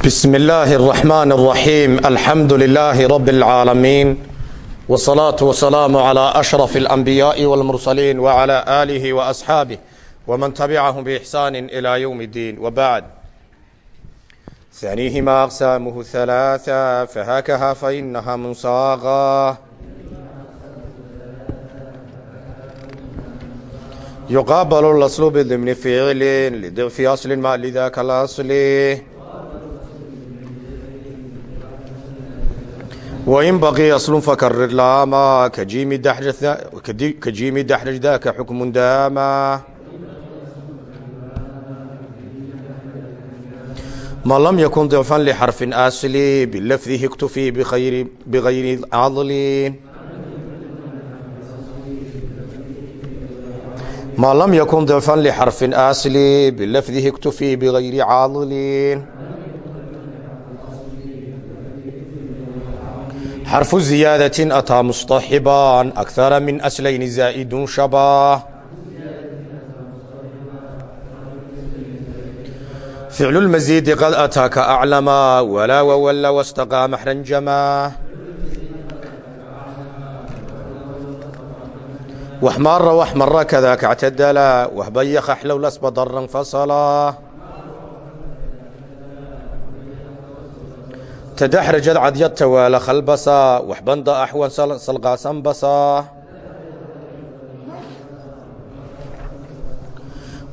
بسم الله الرحمن الرحيم الحمد لله رب العالمين والصلاة والسلام على أشرف الأنبياء والمرسلين وعلى آله وأصحابه ومن تبعهم بإحسان إلى يوم الدين وبعد ثانيهما أقسامه ثلاثة فهكها فإنها منصاغة يقابل الأصل بضمن فعل لضعف أصل ما لذاك الأصل wain baqiya slun fakarir laama kajiimi daxraj daaka xukmun daama ma lam yakun dicfan lixarfin asli bilafdihi اktufii bigayri cadli ma lam yakun dicfan lixarfin asli bilafdihi اktufii bigayri cadli xarfu ziyaadaة ataa mustaxiban akara min aslayn zaaidu shaba ficlu lmasiidi qad ataa ka aclama walaa wawalla wastaqaa maxranjama waxmaara waxmara kadaaka اctadala waxbayaka xlowlasbadara fasala tadaxrajad cadyadta waa la khalbasaa waxbanda axwan salqaasanbasaa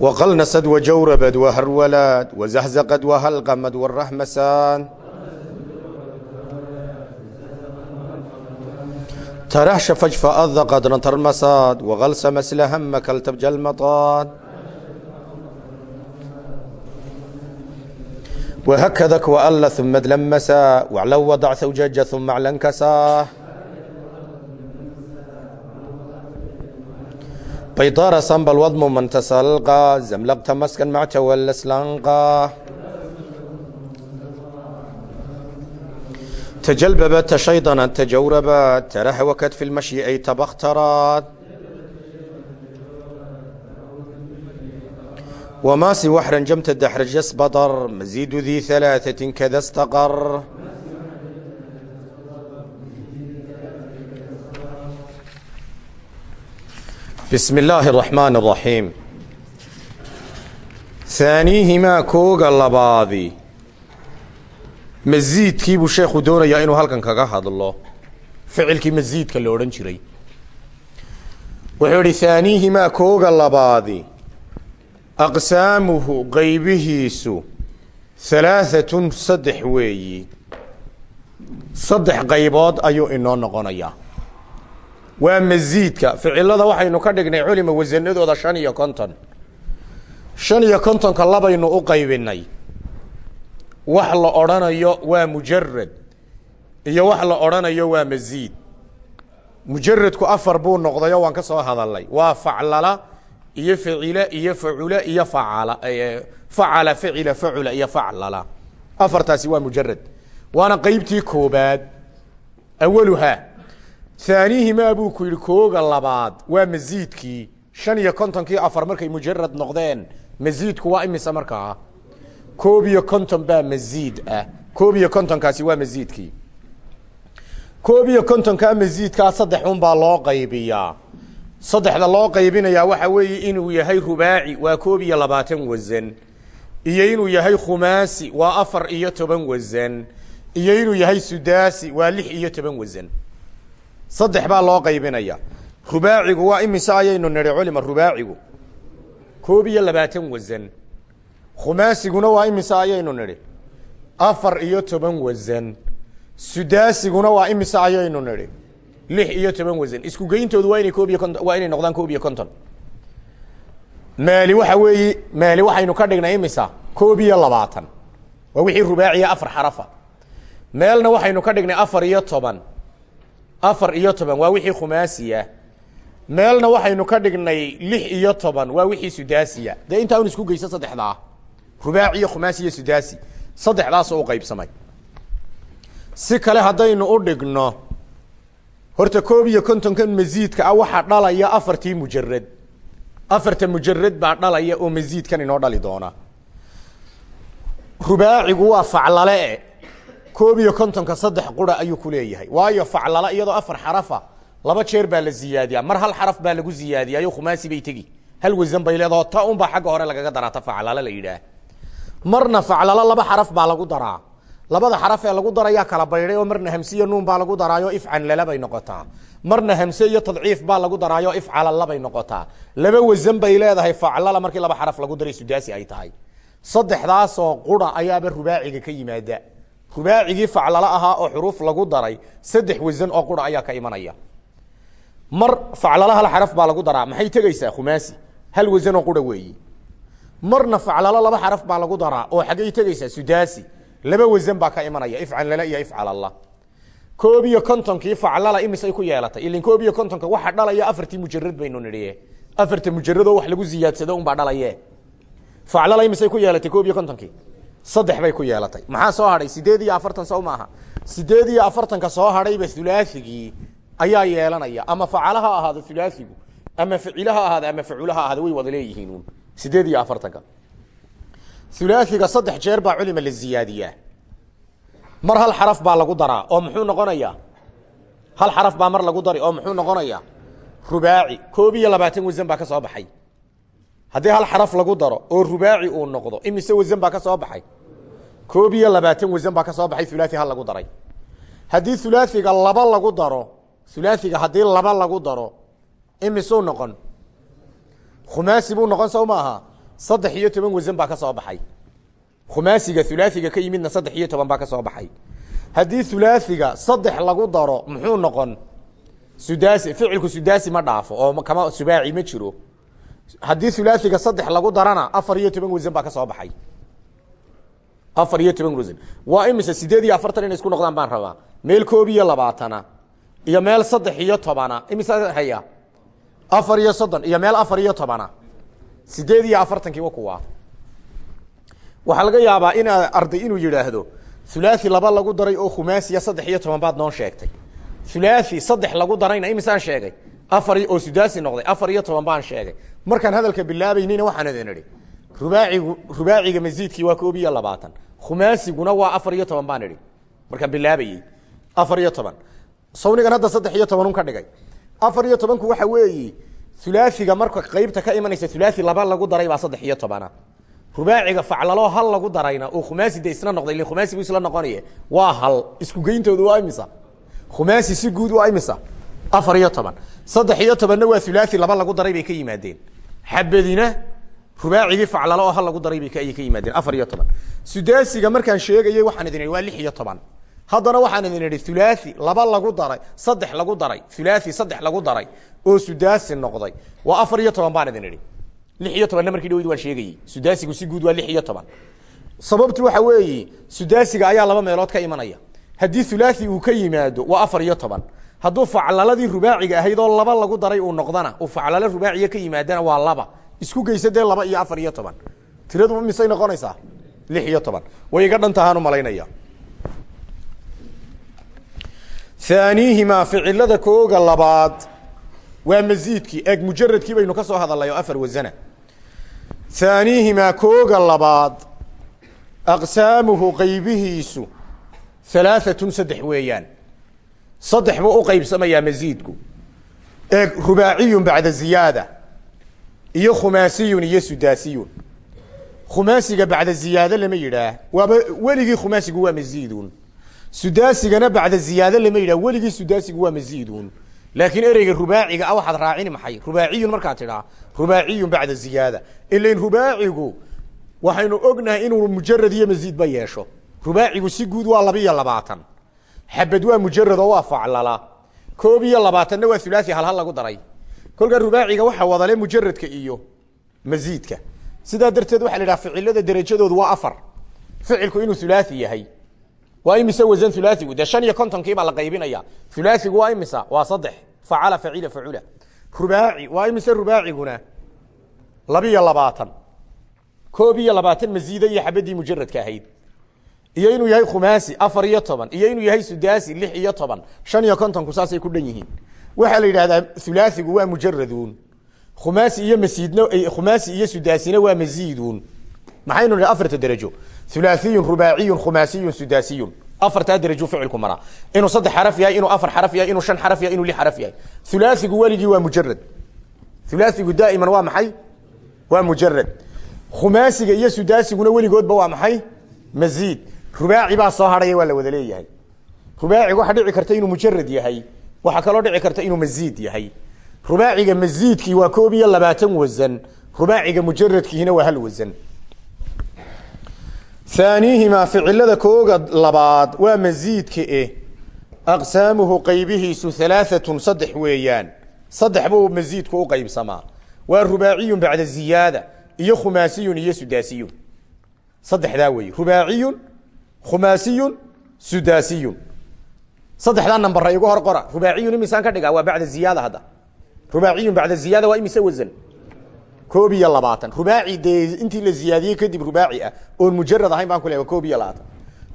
waqalnasad wajawrabad waharwalaad wazaxzaqad wahalqamad waraxmasaan taraxshafaj faadaqad tarmasaad waqalsamasla hama kaltabjalmataan فجفأ قدرا ترمساد وغلس مسل هم كالتبج المطاد وهكذك وأل ثم دلمسا وعلو وضع ثوجج ثم اعلنكسا بيطار صنب الوضم من تسلقى زملقت مسكن مع تولى سلنقى وما سوى حرنجمت الدحرج يسبطر مزيد ذي ثلاثة كذا استقر بسم الله الرحمن الرحيم ثانيهما كوغا لباadي masiidkii buu sheekhu doonayaa inuu halkan kaga hadlo ficilkii masiidka la odhan jiray wuxuu ihi haaniihimaa kooga labaadi aqsaamuhu qaybihiisu halaahatun saddex weeyi. Saddex qaybood ayuu inoo noqonayaa. Waa masiidka ficilada waxaynu ka dhignay culima wasanadooda shan iyo konton. Shan iyo kontonka labaynu u qaybinay. Wax la odhanayo waa mujarad iyo wax la odhanayo waa masiid mujaradku afar buu noqdayo waan ka soo hadalnay. Waa faclala iyo facila iyo facula iyo facala facala facila facula iyo faclala. Afartaasi waa mujarad waana qeybtii koobaad awaluhaa haanihimaa buu ku yidhi kooga labaad waa masiidkii shan iyo kontonkii afar markay mujarad noqdeen masiidku waa imise markaa? Koob iyo konton baa masiid ah. Koob iyo kontonkaasi waa masiidkii koob iyo kontonkaa masiidkaa saddex un baa loo qaybiyaa saddexda loo qaybinayaa waxa weeye inuu yahay rubaaci waa koob iyo labaatan wasan iyo inuu yahay khumaasi waa afar iyo toban wasan iyo inuu yahay sudaasi waa lix iyo toban wasan saddex baa loo qaybinaya. Rubaacigu waa imise ayaynu nidhi culima rubaacigu. Koob iyo labaatan wasan khumaasiguna waa imise ayaynu nidhi. Afar iyo toban wasan sudaasiguna waa imise ayaynu nidhi lix iyo toban wasan isku geyntoodu waa inay koob iyo konton waa inay noqdaan koob iyo konton. Maali waxa weeye maali waxaynu ka dhignay imisa koob iyo labaatan. Waa wixii rubaaciya afar xarafa. Meelna waxaynu ka dhignay afar iyo toban. Afar iyo toban waa wixii khumaasiya. Meelna waxaynu ka dhignay lix iyo toban waa wixii sudaasiya. Dee intaa un isku geysa saddexdaa rubaaci iyo khumaasi sudaasi. Saddexdaasoo u qaybsamay. Si kale haddaynu u dhigno horta koob iyo kontonkan masiidka ah waxaa dhalaya afartii mujarad afarta mujarad baa dhalaya oo masiidkan inoo dhali doona. Rubaacigu waa faclale koob iyo kontonka saddex qura ayuu ku leeyahay. Waayo faclala iyadoo afar xarafa laba jeer baa la ziyaadiyaa. Mar hal xaraf baa lagu ziyaadiyayo khumaasi bay tegi. Hal wasan bay leedaho ta unbaa xagga hore lagaga daraa ta faclala la yidhaah. Marna faclalo laba xaraf baa lagu daraa labada xaraf ee lagu darayaa kala baydhay oo marna hamse iyo nuun baa lagu daraayo ifcan lala bay noqotaa. Marna hamse iyo tadciif baa lagu daraayo ifcalalla bay noqotaa. Laba wasan bay leedahay faclala markii laba xaraf lagu daray sudaasi ay tahay. Saddexdaasoo qura ayaaba rubaaciga ka yimaada. Rubaacigii faclalo ahaa oo xuruuf lagu daray saddex wasan oo qura ayaa ka imanaya. Mar faclalo hal xaraf baa lagu daraa maxay tegeysaa khumaasi? Hal wasan oo qura weeyi. Marna faclalo laba xaraf baa lagu daraa oo xaggay tegeysaa sudaasi laba wasan baa ka imanaya ifcallala iyo ifcalalla koob iyo kontonkii faclala imisay ku yeelatay. Ilin koob iyo kontonka waxa dhalaya afartii mujarad baynu nidhiye. Afarta mujaradoo wax lagu ziyaadsado unbaa dhalaye. Faclala imisay ku yeelatay koob iyo kontonkii saddex bay ku yeelatay. Maxaa soo hadhay sideed iyo afartan sow maaha. Sideed iyo afartanka soo hadhayba hulaasigii ayaa yeelanaya. Ama facala ha ahaado ama ficila ha ahaado ama facula ha way wada leeyihiin un sideed iyo afartanka hulaasiga saddex jeer baa culima la ziyaadiyaa. Mar hal xaraf baa lagu daraa oo muxuu noqonayaa? Hal xaraf baa mar lagu dari oo muxuu noqonayaa? Rubaaci koob iyo labaatan wasan baa ka soo baxay. Haddii hal xaraf lagu daro oo rubaaci uu noqdo imise wasan baa ka soo baxay? Koob iyo labaatan wasan baa ka soo baxay hulaasi hal lagu daray. Daro maaha saddex iyo toban wasan baa ka soo baxay. Khumaasiga hulaasiga ka yimidna saddex iyo toban baa ka soo baxay. Haddii hulaasiga saddex lagu daro muxuu noqon? Sudaasi ficilku sudaasi ma dhaafo oo kama subaaci ma jiro. Haddii hulaasiga saddex lagu darana afar iyo toban wasan baa ka soo baxay. Afar iyo toban wasan waa imise sideed iyo afartan inay isku noqdaan baan rabaa. Meel koob iyo labaatana iyo meel saddex iyo tobana imise haya? Afar iyo soddon iyo meel afar iyo tobana sideed iyo afartankii wa kuwaa waxaa laga yaabaa in arday inuu yidhaahdo hulaasi laba lagu daray oo khumaasiya saddex iyo toban baad noo sheegtay. Hulaasi saddex lagu darayna imisaan sheegay. Afar oo sudaasi noqday afar iyo toban baan sheegay. Markaan hadalka bilaabaynina waxaan idin idhi rubaacigu rubaaciga masiidkii waa koob iyo labaatan. Khumaasiguna waa afar iyo toban baan idhi. Markaan bilaabayey afar iyo toban. Sawnigan hadda saddex iyo toban un ka dhigay. Afar iyo tobanku waxa weeye hulaasiga marka qeybta ka imanaysa hulaasi laba lagu daray baa saddex iyo tobana rubaaciga faclaloo hal lagu darayna oo khumaasi de isla noqday khumaasi bu isla noqonaya waa hal isku waa imisa? Khumaasi si guud waa imisa? Afar iyo toban. Saddex iyo tobanna waa hulaasi laba lagu daray bay ka yimaadeen. Xabadina rubaacigii faclalo oo hal lagu daray bay ka yimaadeen. Afar iyo toban. Sudaasiga markaan sheegayay waxaan idin waa lix iyo toban haddana waxaan idin idhi hulaasi laba lagu daray saddex lagu daray hulaasi saddex lagu daray oo sudaasi noqday. Waa afar iyo toban baan idin idhi. Lix iyo tobanna markii dhaweyd waan sheegayey. Sudaasigu si guud waa lix iyo toban. Sababtu waxa weeye sudaasiga ayaa laba meelood ka imanaya. Haddii hulaasi uu ka yimaado waa afar iyo toban. Hadduu faclaladii rubaaciga ahayd oo laba lagu daray uu noqdana uu faclalo rubaaciya ka yimaadana waa laba. Isku geysa laba iyo afar iyo toban. Tiradu misay noqonaysaa? Lix iyo toban. Way iga dhan tahaan u malaynaya haaniihimaa ficilada kooga labaad. Waa masiidkii eeg mujaradkii baynu ka soo hadalnay oo afar wasana. Haaniihimaa kooga labaad. Aqsaamuhu qaybihiisu halaaatun saddex weeyaan. Saddex buu u qaybsamayaa masiidku eeg rubaaciyun bacda ziyaada. Iyo khumaasiyun iyo sudaasiyun. Khumaasiga bacda ziyaado lama yidhaah. Waaba weligii khumaasigu waa masiidun sudaasigana bacda ziyaado lama yidhah weligii sudaasigu waa masiidun. Laakiin ereyga rubaaciga a waxaad raacini maxay? Rubaaciyun markaad tidhaa rubaaciyun bacda ziyaada. Ilain rubaacigu waxaynu ognahay inuu mujarad iyo masiidba yeesho. Rubaacigu si guud waa laba labaatan. Xabad waa mujarad oo waa faclala. Koob iyo labaatanna waa hulaasi halhal lagu daray. Kolkaa rubaaciga waxa wadale mujaradka iyo masiidka. Sidaa darteed waxa la idhaha ficilada derajadoodu waa afar. Ficilku inuu hulaasi yahay waa imise wasan hulaasigu dee shan iyo kontonkiibaa la qaybinaya. Hulaasigu waa imisa waa saddex. Facala facila facula rubaaci. Waa imise rubaaciguna labiyo labaatan. Koob iyo labaatan masiida iyo xabadii mujaradka ahayd. Iyo inuu yahay khumaasi afar iyo toban. Iyo inuu yahay sudaasi lix iyo toban. Shan iyo kontonku saasay ku dhan yihiin. Waxaa la yidhahdaa hulaasigu waa mujaradun khumaasi iyo masiidna khumaasi iyo sudaasina waa masiidun maxaynu nihi afarta derajo ulaaiyu rubaaiyu khumaasiyu sudaasiyu afartaa daraju ficilku maraa inuu saddex xaraf yahay inuu afar xaraf yahay inuu shan xaraf yahay inuu lix xaraf yahay ulaaigu weligii waa mujarad ulaaigu daaiman waa maxay? Waa mujarad khumaasiga iyo sudaasiguna weligoodba waa maxay? Maziid. Rubaaci baa soo hadhaya waa la wada leeyahay. Rubaaciga waxaa dhici karta inuu mujarad yahay. Waxaa kaloo dhici karta inuu maziid yahay. Rubaaciga maziidkii waa koob iyo labaatan wasan rubaaciga mujaradkiina waa hal wasan haaniihimaa ficilada kooga labaad waa maziidka eh aqsaamuhu qaybihiisu halaaatun saddex weeyaan saddex buu maziidku u qaybsamaa waa rubaaciyun bacda ziyaada iyo khumaasiyun iyo sudaasiyun saddexdaa weeye rubaaciyun khumaasiyun sudaasiyun saddexdaa nambara igu hor qora rubaaciyun imisaan ka dhigaa waa bacda ziyaada hadda rubaaciyun bacda ziyaada waa imise wasan koob iyo labaatan. Rubaaci dee intii la ziyaadiyey kadib rubaaci ah oon mujarad ahayn baan ku leeya koob iyo labaatan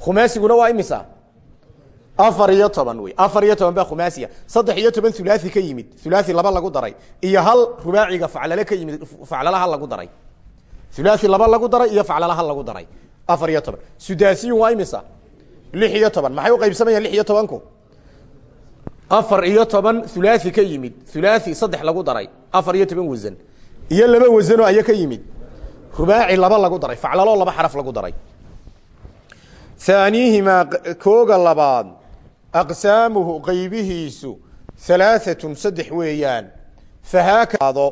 khumaasiguna waa imisa? Afar iyo toban wey. Afar iyo toban baa khumaasiya saddex iyo toban hulaathi ka yimid. Hulaathi laba lagu daray. Iyo hal rubaaciga faclale ka yimid. Faclala hal lagu daray. Hulaathi laba lagu daray iyo faclala hal lagu daray. Afar iyo toban. Sudaasiyun waa imisa? Lix iyo toban. Maxay u qaybsamayaan lix iyo tobanku? Afar iyo toban hulaathi ka yimid. Hulaathi saddex lagu daray. Afar iyo toban wasan iyo laba wasanoo aya ka yimid. Rubaaci laba lagu daray faclaloo laba xaraf lagu daray. Haaniihimaa kooga labaad aqsaamuhu qaybihiisu halaaatun saddex weeyaan. Fahaakado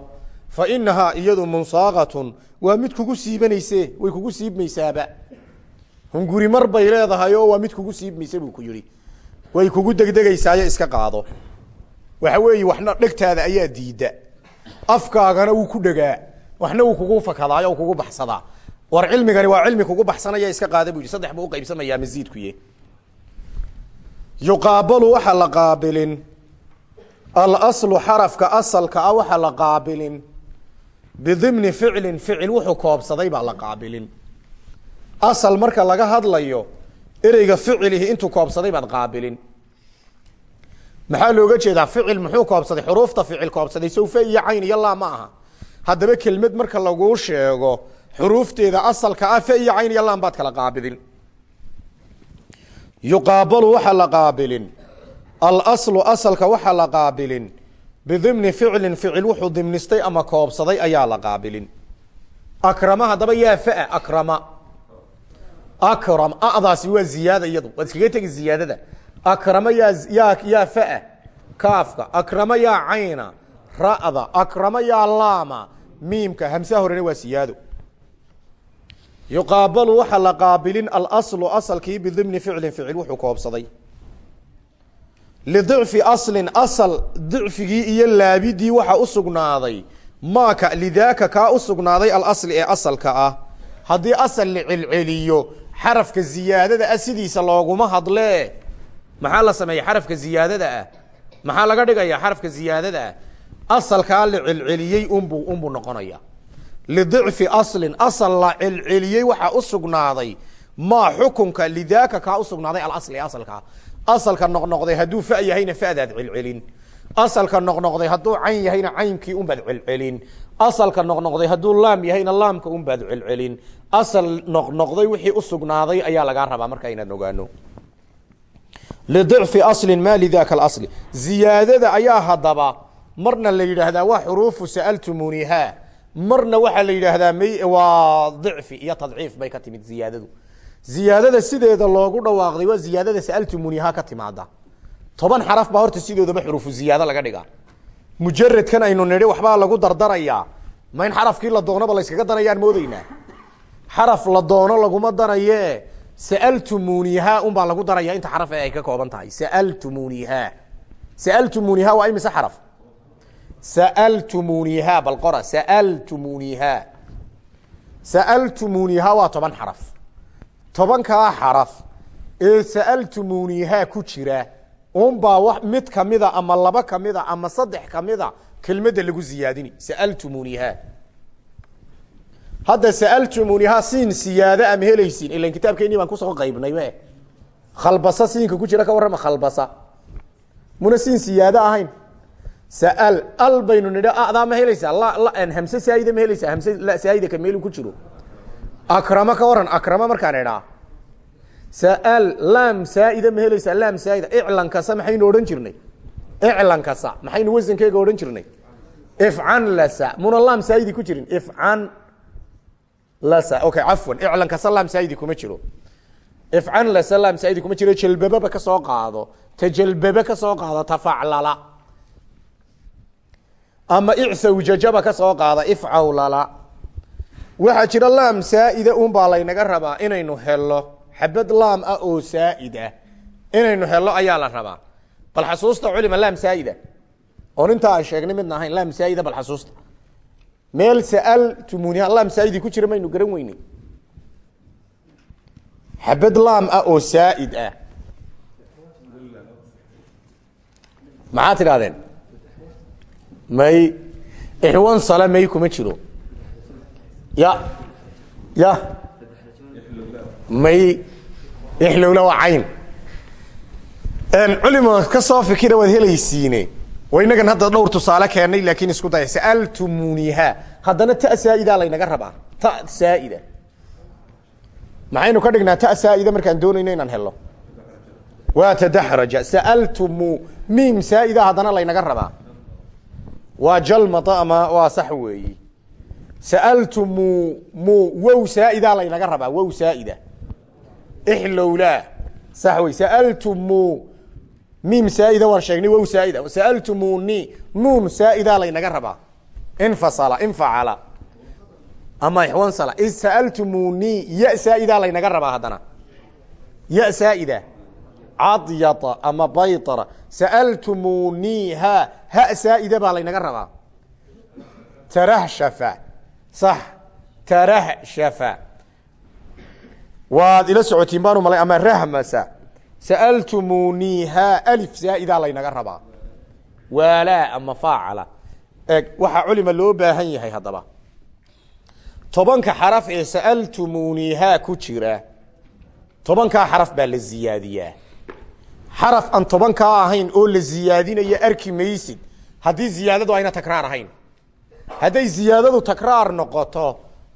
fa inahaa iyadu munsaaqatun waa mid kugu siibanayse way kugu siibmaysaaba. Hunguri mar bay leedahay oo waa mid kugu siibmaysa buu ku yihi way kugu degdegaysaayo iska qaado. Waxa weeye waxna dhegtaada ayaa diida afkaagana wuu ku dhegaa waxna wuu kugu fakadaayo o kugu baxsadaa. War cilmigani waa cilmi kugu baxsanaya iska qaada bu yidhi. Saddex buu uqaybsamayaa masiidkuye yuqaabalu waxa la qaabilin. Alaslu xarafka asalka ah waxa la qaabilin. Bidimni ficlin ficil wuxuu koobsaday baa la qaabilin. Asal marka laga hadlayo ereyga ficilihi intuu koobsaday baad qaabilin maxaa looga jeedaa ficil muxuu koobsaday? Xuruufta ficil koobsaday. Sawfe iyo cayn iyo laa ma aha. Haddaba kelmad marka laguu sheego xuruufteeda asalka ah fe iyo cayn iyo laan baad kala qaabilin. Yuqaabalu waxaa la qaabilin. Alaslu asalka waxaa la qaabilin. Bidimni ficlin ficil wuxuu dimnistay ama koobsaday ayaa la qaabilin. Akrama haddaba yaa faa akrama. Akram adaasi waa ziyaada iyadu. Waad iskaga tegi ziyaadada akrama yaa yaa yaa faa kaafka. Akrama yaa cayna ra'da. Akrama yaa laama miimka. Hamsaha horena waa siyaado yuqaabalu waxaa la qaabilin alaslu asalkii bidimni ficlin ficil wuxuu koobsaday. Lidicfi aslin asal dicfigii iyo laabidii waxaa u sugnaaday. Maaka lidaaka kaa u sugnaaday alasli ee asalka ah. Haddii asal la celceliyo xarafka ziyaadada ah sidiisa looguma hadlee maxaa la sameeya xarafka ziyaadada ah? Maxaa laga dhigaya xarafka ziyaadada ah? Asalkaa la celceliyey unbu unbuu noqonaya. Lidicfi aslin asal la celceliyey waxaa u sugnaaday. Maa xukunka lidaaka kaa usugnaaday alasli asalkaa asalka. Noqnoqday hadduu fa yahayna fadaad celcelin. Asalka noqnoqday hadduu cayn yahayna caynkii unbaad celcelin. Asalka noqnoqday hadduu laam yahayna laamka unbaad celcelin. Asal noqnoqday wixii usugnaaday ayaa lagaa rabaa marka inaan ogaano lidicfi aslin ma lidaka alasli ziyaadada ayaa haddaba marna la yidhaahdaa waa xuruufu sa'altumuniha marna waxaa la yidhaahdaa may waa dicfi iyo tadciif bay ka timid ziyaadadu ziyaadada sideeda loogu dhawaaqday waa ziyaadada sa'altumuniha ka timaada toban xaraf baa horta sidoodaba xuruufu ziyaado laga dhigaa mujaradkan aynu nidhi waxbaa lagu dardarayaa ma in xarafkii la doonaba layskaga darayaan moodeynaa xaraf la doono laguma daraye sa'altumuniha un baa lagu daraya inta xaraf ee ay ka kooban tahay. Sa'altumuniha sa'altumuniha waa imise xaraf? Sa'altumuniha bal qora. Sa'altumuniha sa'altumuniha waa toban xaraf. Tobankaa xaraf ee sa'altumuniha ku jira unbaa w mid kamida ama laba kamida ama saddex kamida kelmadda lagu ziyaadini. Sa'altumuniha hadda sa'altumuniha siin siyaada ama helaysiin? Ilan kitaabkeeni baan ku soo qaybnay me khalbasa siinka ku jira ka warrama khalbasa. Muna siin siyaado ahayn. Sa'al al baynu nidhi adaa ma helaysaa la la hamse saayida ma helaysaa hamse la saayida ka meelu ku jiro akrama ka waran akrama markaan idhaa. Sal laam saaida ma helaysaa laam saaida iclan kasa maxaynu odhan jirnay. Iclan kasa maxaynu wasankeyga odhan jirnay. Ifcan lasa muna laam saaidi ku jirin. Ifcan lasa okay cafwan iclan kasa laam saaidi kuma jiro. Ifcan lasa laam saaidi kuma jiro jalbababa ka soo qaado. Tajalbabe ka soo qaado tafaclala ama icawjajaba ka soo qaada ifcawlala waxaa jira laam saaida un baa laynaga rabaa inaynu helo xabad laam ah oo saaida inaynu helo ayaa la rabaa. Bal xasuusta culima laam saaida. Oon intaa aan sheegnay midna ahayn laam saaida bal xasuusta meel saaltumunia laam saaidi ku jira garan weyney xabad laam ah oo saaid ah. Maxaa may ixwan sale kuma jiro. Ya ya. May ixlowla waa cayn. Culimo ka soo fikira waad wa inagan hadda dhowr tusaale keenay laakiin isku daya sa'altumuniha haddana ta saa'ida laynaga rabaa. Ta saa'ida. Maxaynu ka dhignaa ta saa'ida markaan doonayno inaan helo waa tadaxraja sa'altumu. Miim saa'ida haddana laynaga rabaa. Waa jalmata ama waa sax weeyi? Sa'altumu. Mu. Wow saa'ida laynaga rabaa. Wow saa'ida. Ixlowlaa. Sax wey sa'altumu miim saa'ida waan sheegnay wow saa'ida. Sa'altumuni nuun saa'ida laynaga rabaa. Infasala infacala. Ama ixwansala sa'altumuni ya saa'ida laynaga rabaa haddana. Ya saa'ida. Cadyata ama baytara. Sa'altumuniha ha saa'ida baa laynaga rabaa. Tarahshafa. Sax. Tarahshafa. Waad ila socotiin baanu malay ama rahmasa sa'altumuniha alif saa'ida laynaga rabaa waalaa ama faacala eg waxaa culima loo baahan yahay haddaba tobanka xaraf ee sa'altumuniha ku jira tobankaa xaraf baa la ziyaadiyaa xaraf aan tobankaa ahayn oo la ziyaadinayo arki maysid haddii ziyaadadu ayna takraar ahayn hadday ziyaadadu takraar noqoto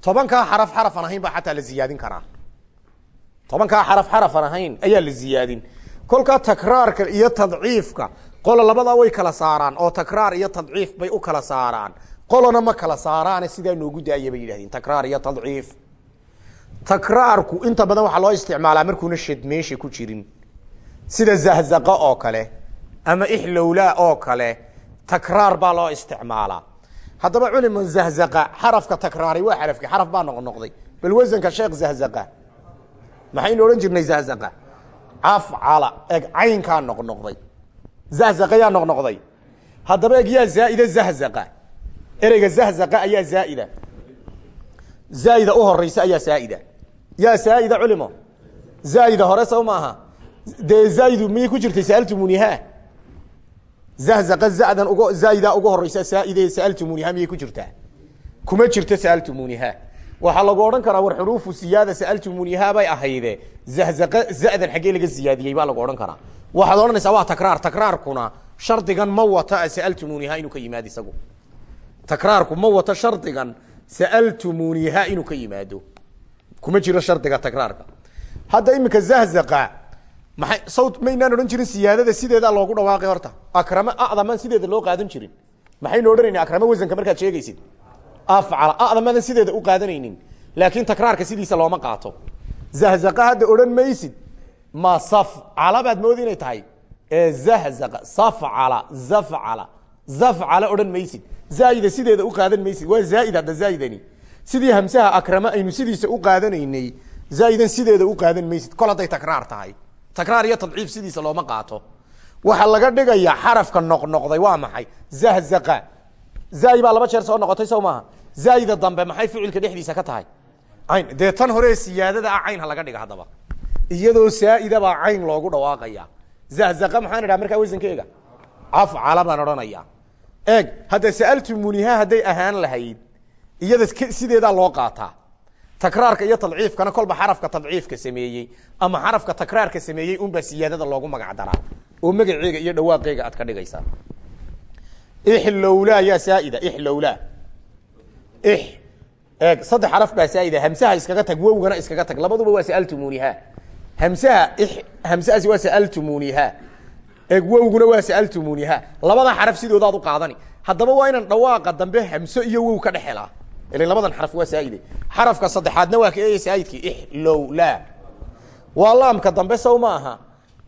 tobankaa xaraf xaraf aan ahayn baa xataa la ziyaadin karaa tobankaa xaraf xaraf aan ahayn ayaa la ziyaadin. Kolkaa takraarka iyo tadciifka qola labadaa way kala saaraan oo takraar iyo tadciif bay u kala saaraan. Qolona ma kala saaraane sidaa noogu daaya bay yidhahdeen takraar iyo tadciif. Takraarku inta badan waxaa loo isticmaalaa markuuna shad meesha ku jirin. Sida zahzaqa oo kale ama ixlowlaa oo kale takraar baa loo isticmaalaa. Haddaba culima zahzaqa xarafka takraaray waa xarafki xaraf baa noqnoqday. Bal sheekh zahzaqa maxaynu odhan jirnay zahzaqa afcala eg caynkaa noqnoqday zahzaqa yaa noqnoqday haddaba eg yaa zaaida zahzaqa ereyga zahzaqa ayaa zaaida. Zaaida u horeysa ayaa saaida yaa saaida culimo. Zaaida hore saw maaha. Dee zaayidu miyay ku jirtay? Saaltumuniha zahzaqa zadan uga zaaida uga horeysa saaide saaltumuniha miyay ku jirtaa? Kuma jirto saaltumuniha waxaa lagu odhan karaa war xuruufu siyaada saaltumuniha bay ahayde zahzaqa zadan xaggee laga siyaadiyey baa lagu odhan karaa. Waxaad odhanaysaa waa takraar takraarkuna shardigan ma wata saaltumuniha inuu ka yimaado isagu. Takraarku ma wato shardigan saaltumuniha inuu ka yimaado. Kuma jiro shardiga takraarka. Hadda iminka zahzaqa maay sawt maynaan odhan jirin siyaadada sideedaa loogu dhawaaqay horta. Akrama adamaan sideeda loo qaadan jirin. Maxaynu odhanayna akrama wasanka markaad sheegaysid afcala adamadan sideeda u qaadanaynin laakiin takraarka sidiisa looma qaato zahzaqa hadda odhan maysid ma safcala baad moodi inay tahay ee zahzaqa safcala zafcala zafcala odhan maysid zaaida sideeda u qaadan maysid waa zaaid hadda zaaidani sidii hamsaha akrama aynu sidiisa u qaadanaynay zaaidan sideeda u qaadan maysid kol hadday takraar tahay takraar iyo tadciif sidiisa looma qaato waxaa laga dhigayaa xarafka noqnoqday waa maxay zahzaqa zaai baa laba jeer soo noqotay sow maaha. Zaaida dambe maxay ficilka dhexdiisa ka tahay? Cayn dee tan hore siyaadada ah cayn laga dhiga haddaba. Iyadoo saaida baa cayn loogu dhawaaqaya. Zahzaqa maxaan idhaha markaa wasankeega afcala baan odhanaya eeg hadda sa'altumuniha hadday ahaan lahayd iyada sideedaa loo qaataa. Takraarka iyo tadciifkana kolba xarafka tadciifka sameeyey ama xarafka takraarka sameeyey unbaa siyaadada loogu magac daraa. Oo magaceega iyo dhawaaqeega aad ka dhigaysaa ixlowlaa yaa saaida ixlowlaa ix. Eeg saddex xaraf baa saa'ida. Hamsaha iskaga tag wowgana iskaga tag. Labaduba waa sa'altumuniha hamsaha hamsahaasi waa sa'altumuniha eeg wowguna waa sa'altumuniha labada xaraf sidoodaad u qaadani. Haddaba waa inaan dhawaaqa dambe hamso iyo wow ka dhexelaa ilan labadan xaraf waa saa'ide. Xarafka saddexaadna waa sow ma aha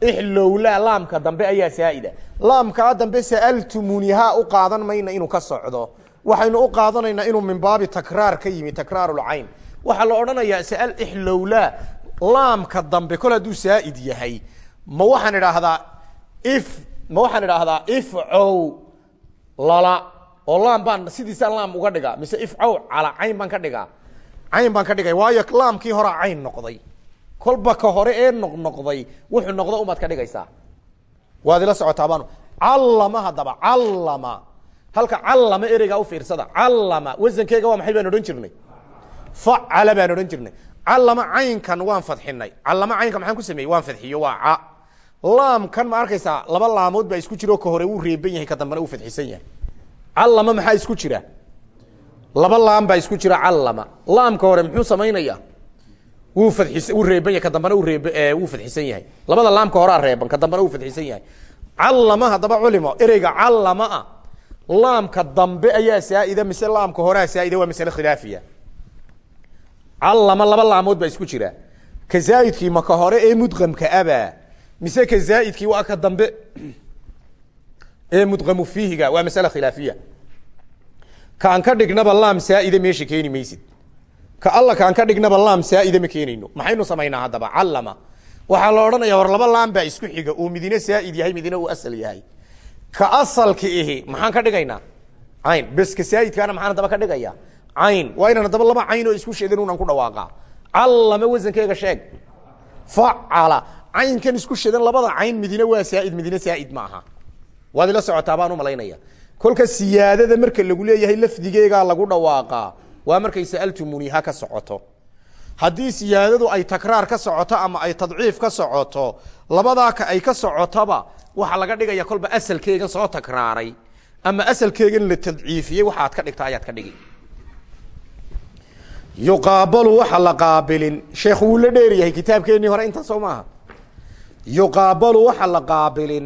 ixlowlaa laamka dambe ayaa saa'ida laamkaa dambe sa'altumuniha u qaadan inuu ka socdo. Waxaynu u qaadanaynaa inuu min baabi takraar ka yimi takraarulcayn waxaa la odhanayaa sa'al ixlowlaa laamka dambe kol hadduu saa'id yahay. Ma waxaan idhaahdaa if ma waxaan idhaahdaa ifcow lala oo laam baan sidiisaan laam uga dhigaa mise ifcow cala cayn baan ka dhigaa. Cayn baan ka dhigay waayo laamkii horaa cayn noqday kolba ka hore ee noqnoqday wuxuu noqdo umaad ka dhigaysaa. Waad ila socotaabaan callama haddaba callama. Halka callama ereygaa u fiirsada callama. Wasankeega waa maxay baan odhan jirnay? Facala baan odhan jirnay. Callama caynkan waan fadxinay callama caynka maxaan ku sameeyey? Waan fadxiyo waa ca. Laamkan ma arkaysaa laba laamood baa isku jiro ka hore wuu reeban yahay ka dambena uu fadxisan yahay. Callama maxaa isku jira? Laba laam baa isku jira callama. Laamka hore muxuu samaynaya wuu fadis wuu reeban yahay ka dambena uu reeb wuu fadxisan yahay. Labada laamka horaa reeban ka dambena uu fadxisan yahay. Callama haddaba culimo ereyga callama ah laamka dambe ayaa saa'ida mise laamka horaa saa'ida waa masale khilaafiya. Callama laba laamood baa isku jira. Ka zaa'idkii ma ka hore ee mudqamka abaa mise ka zaa'idkii waa ka dambe ee mudqamu fiihiga waa masale khilaafiya. Kaan ka dhignaba laam saa'ida meesha keeni maysid ka alla kaan ka dhignaba laam saa'ida keenayno. Maxaynu samaynaa haddaba? Callama. Waxaa la odhanaya war laba laam baa isku xiga uu midina saa'id yahay midina uu asal yahay. Ka asalka ihi maxaan ka dhigaynaa cayn. Bes ka saa'idkaana maxaan haddaba ka dhigaya? Cayn. Waa inaan haddaba laba cayn oo isku sheedan unan ku dhawaaqa callama wasankeega sheeg. Facala. Caynkan isku sheedan labada cayn midina waa saa'id midina saa'id ma waad ila socotaa baan u malaynaya. Kolka siyaadada marka lagu leeyahay lafdigeegaa lagu dhawaaqaa waa markay sa'altumuniha ka socoto. Haddii siyaadadu ay takraar ka socoto ama ay tadciif ka socoto labadaa ay ka socotoba waxaa laga dhigaya kolba asalkeegan soo takraaray. Ama asalkeegan la tadciifiyey waxaad ka dhigta ayaad ka dhigi. Yuqaabalu waxa la qaabilin. Sheekh wuu la dheer yahay kitaabkeenii hore intaa soo maaha. Yuqaabalu waxa la qaabilin.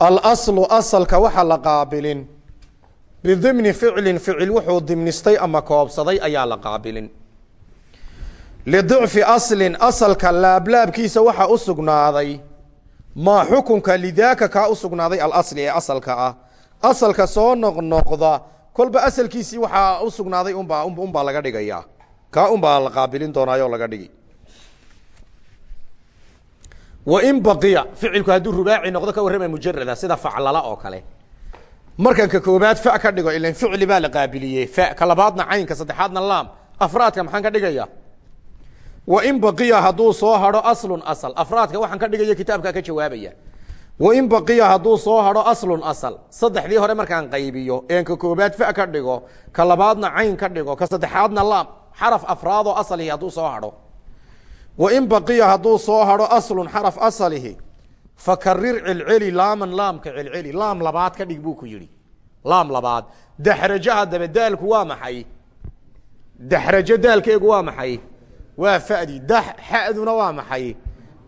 Alaslu asalka waxa la qaabilin bidimni ficlin ficil wuxuu dimnistay ama koobsaday ayaa la qaabilin. Lidicfi aslin asalka laablaabkiisa waxa u sugnaaday. Maa xukunka lidaaka kaa u sugnaaday alasli ee asalka ah. Asalka soo noqnoqda kolba asalkiisii waxaa u sugnaaday unbaa unbaa laga dhigayaa. Kaa unbaa la qaabilin doonaayo laga dhigi. Wain baqiya ficilku hadduu rubaaci noqdo ka warrama mujarada sida faclala oo kale markan ka koobaad fa ka dhigo ilan ficli baa la qaabiliyey. Fa ka labaadna caynka saddexaadna laam. Afraadka maxaan ka dhigaya? Wain baqiya hadduu soo hadho aslun asal. Afraadka waxaan ka dhigaya kitaabkaa ka jawaabaya. Wain baqiya hadduu soo hadho aslun asal. Saddexdii hore markaan qaybiyo een ka koobaad fa ka dhigo. Ka labaadna cayn ka dhigo. Ka saddexaadna laam. Xaraf afraadoo asalihi hadduu soo hadho wain baqiya hadduu soo hadho aslun xaraf asalihi fakarir celceli laaman laamka celceli laam labaad ka dhig buu ku yidhi. Laam labaad. Daxrajo haddaba daalku waa maxay? Daxrajo daalkeegu waa maxay? Waa fadi. Dax xaduna waa maxay?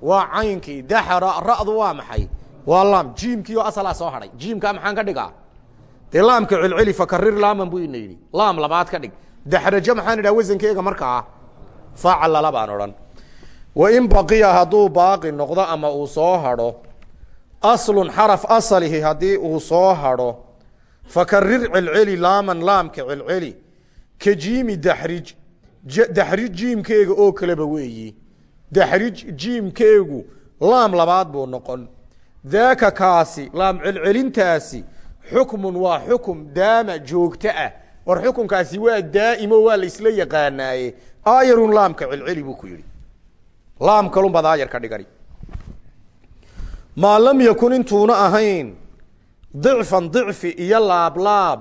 Waa caynkii daxra ra'du waa maxay? Waa laam. Jiimkii oo asalaa soo hadhay jiimkaa maxaan ka dhigaa? Dee laamka celceli fakarir laaman buu ina yidhi laam labaad ka dhig. Daxrajo maxaan idhaha wasankeega markaa? Facalala baan odhan wain baqiya hadduu baaqi noqdo ama uu soo hadho aslun xaraf asalihi haddii uu soo hadho fakarir celceli laaman laamka celceli ka jiimi daxrij daxrij jiimkeega oo kaleba weeyi. Daxrij jiimkeegu laam labaad buu noqon. Daaka kaasi laam celcelintaasi xukmun waa xukum daama joogto ah war xukunkaasi waa daa'imo waa la isla yaqaanaaye aayarun laamka celceli buu ku yidhi laam kalun baad aayar ka dhigani. Maa yakun intuuna ahayn dicfan dicfi iyo laablaab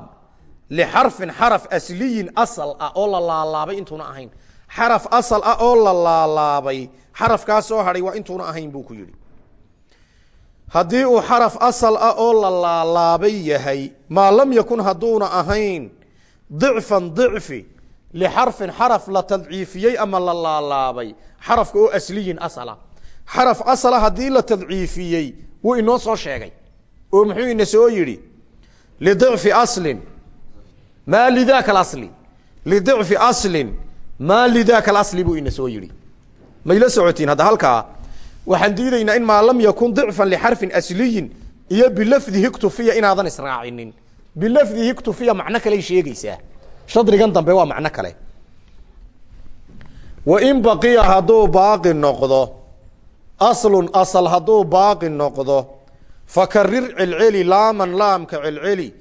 lixarfin xaraf asliyin asal ah oo la laalaabay intuuna ahayn. Xaraf asal ah oo la laalaabay xarafkaa soo hadhay waa intuuna ahayn buu ku yidhi. Haddii uu xaraf asal ah oo la laalaabay yahay maa lam yakun hadduuna ahayn dicfan dicfi lixarfin xaraf la tadciifiyey ama la laalaabay xarafka oo asliyin asala xaraf asala haddii la tadciifiyey wuu inoo soo sheegay oo muxuu ina soo yidhi lidicfi aslin maa lidaka alasli lidicfi aslin maa lidaka alasli buu ina soo yidhi mayla socotiin hadda halkaa waxaan diidaynaa in maa lam yakun dicfan lixarfin asliyin iyo bilafdihi ktufiya inaadan israacinin bilafdihi ktufiya macno kaley sheegaysaa shadrigan dambe waa macno kale. Wain baqiya hadduu baaqi noqdo aslun asal hadduu baaqi noqdo fakarir celceli laaman laamka celceli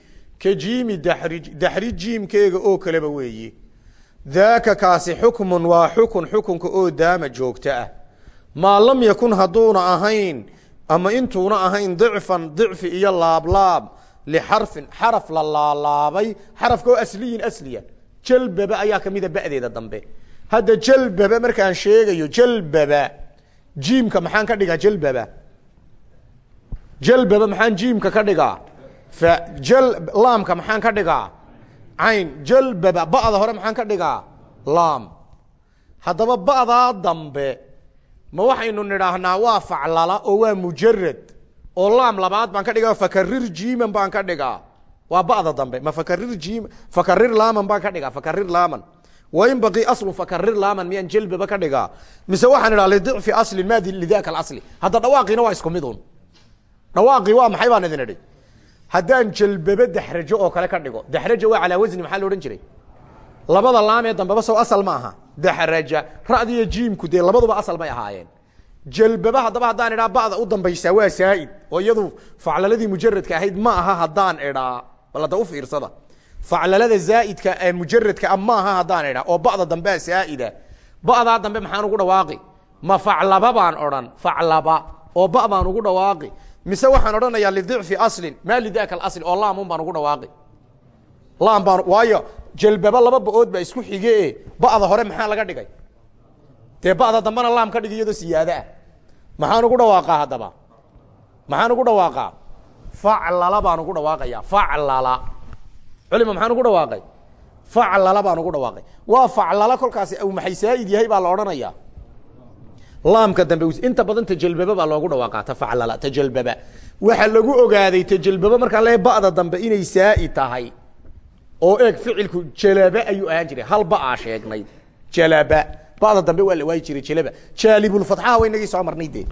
ka jiimi daxri daxri jiimkeega oo kaleba weeye daaka kaasi xukmun waa xukun xukunka oo daama joogta ah. Maa lam yakun hadduuna ahayn ama intuuna ahayn dicfan dicfi iyo laablaab lixarfin xaraf la laalaabay xarafka oo asliyin asliya jalbaba ayaa kamida ba'deeda dambe hadda jalbaba markaan sheegayo jalbaba jiimka maxaan ka dhigaa jalbaba jalbaba maxaan jiimka ka dhigaa fa jal laamka maxaan ka dhigaa cayn jalbaba ba'da hore maxaan ka dhigaa laam haddaba ba'daa dambe ma waxaynu nidhaahnaa waa faclala oo waa mujarad oo laam labaad baan ka dhigaa fakarir jiiman baan ka dhigaa. Waa ba'da dambe ma fakarir jiim fakarir laaman baan ka dhigaa fakarir laaman. Wain baqii aslu fakarir laaman miyaan jalbaba ka dhigaa. Mise waxaan idhaha lidicfi aslin maadi lidaka alasli. Hadda dhawaaqiina waa isku midun dhawaaqii waa maxay baan idin idhi? Haddaan jalbaba daxrajo oo kale ka dhigo. Daxraja waa calaa wasni maxaa la odhan jiray? Labada laam ee dambeba sow asal ma aha. Daxraja ra'diyo jiimku dee labaduba asal bay ahaayeen jalbaba haddaba haddaan idhaa ba'da u dambaysaa waa saa'id oo iyadu faclaladii mujaradka ahayd ma aha haddaan idhaa. Bal hadda u fiirsada. Faclalada zaa'idka ee mujaradka a ma aha haddaan idhaa. Oo ba'da dambea saa'ida ba'daa dambe maxaan ugu dhawaaqi. Ma faclaba baan odhan. Faclaba. Oo ba baan ugu dhawaaqi. Mise waxaan odhanayaa lidicfi aslin maa lidaka alasli oo laamun baan ugu dhawaaqi. Laam baan waayo jalbaba laba ba'ood baa isku xige ba'da hore maxaa laga dhigay? Dee ba'da dambena laam ka dhigay iyadoo siyaado ah maxaan ugu dhawaaqaa haddaba maxaan ugu dhawaaqaa faclala baan ugu dhawaaqaya faclala culima maxaan ugu dhawaaqay faclala baan ugu dhawaaqay waa faclala kolkaasi maxay saa'id yahay baa la odhanaya. Laamka dambe inta badan tajalbaba baa loogu dhawaaqaa tafaclala tajalbaba. Waxaa lagu ogaaday tajalbaba markaa le ba'da dambe inay saa'id tahay. Oo eeg ficilku jalaba ayuu ahaan jiray. Hal ba aa sheegnayd jalaba ba'da dambe waa la waayi jiray jalaba jaalibulfatxaha wa inagii soo marnay dee.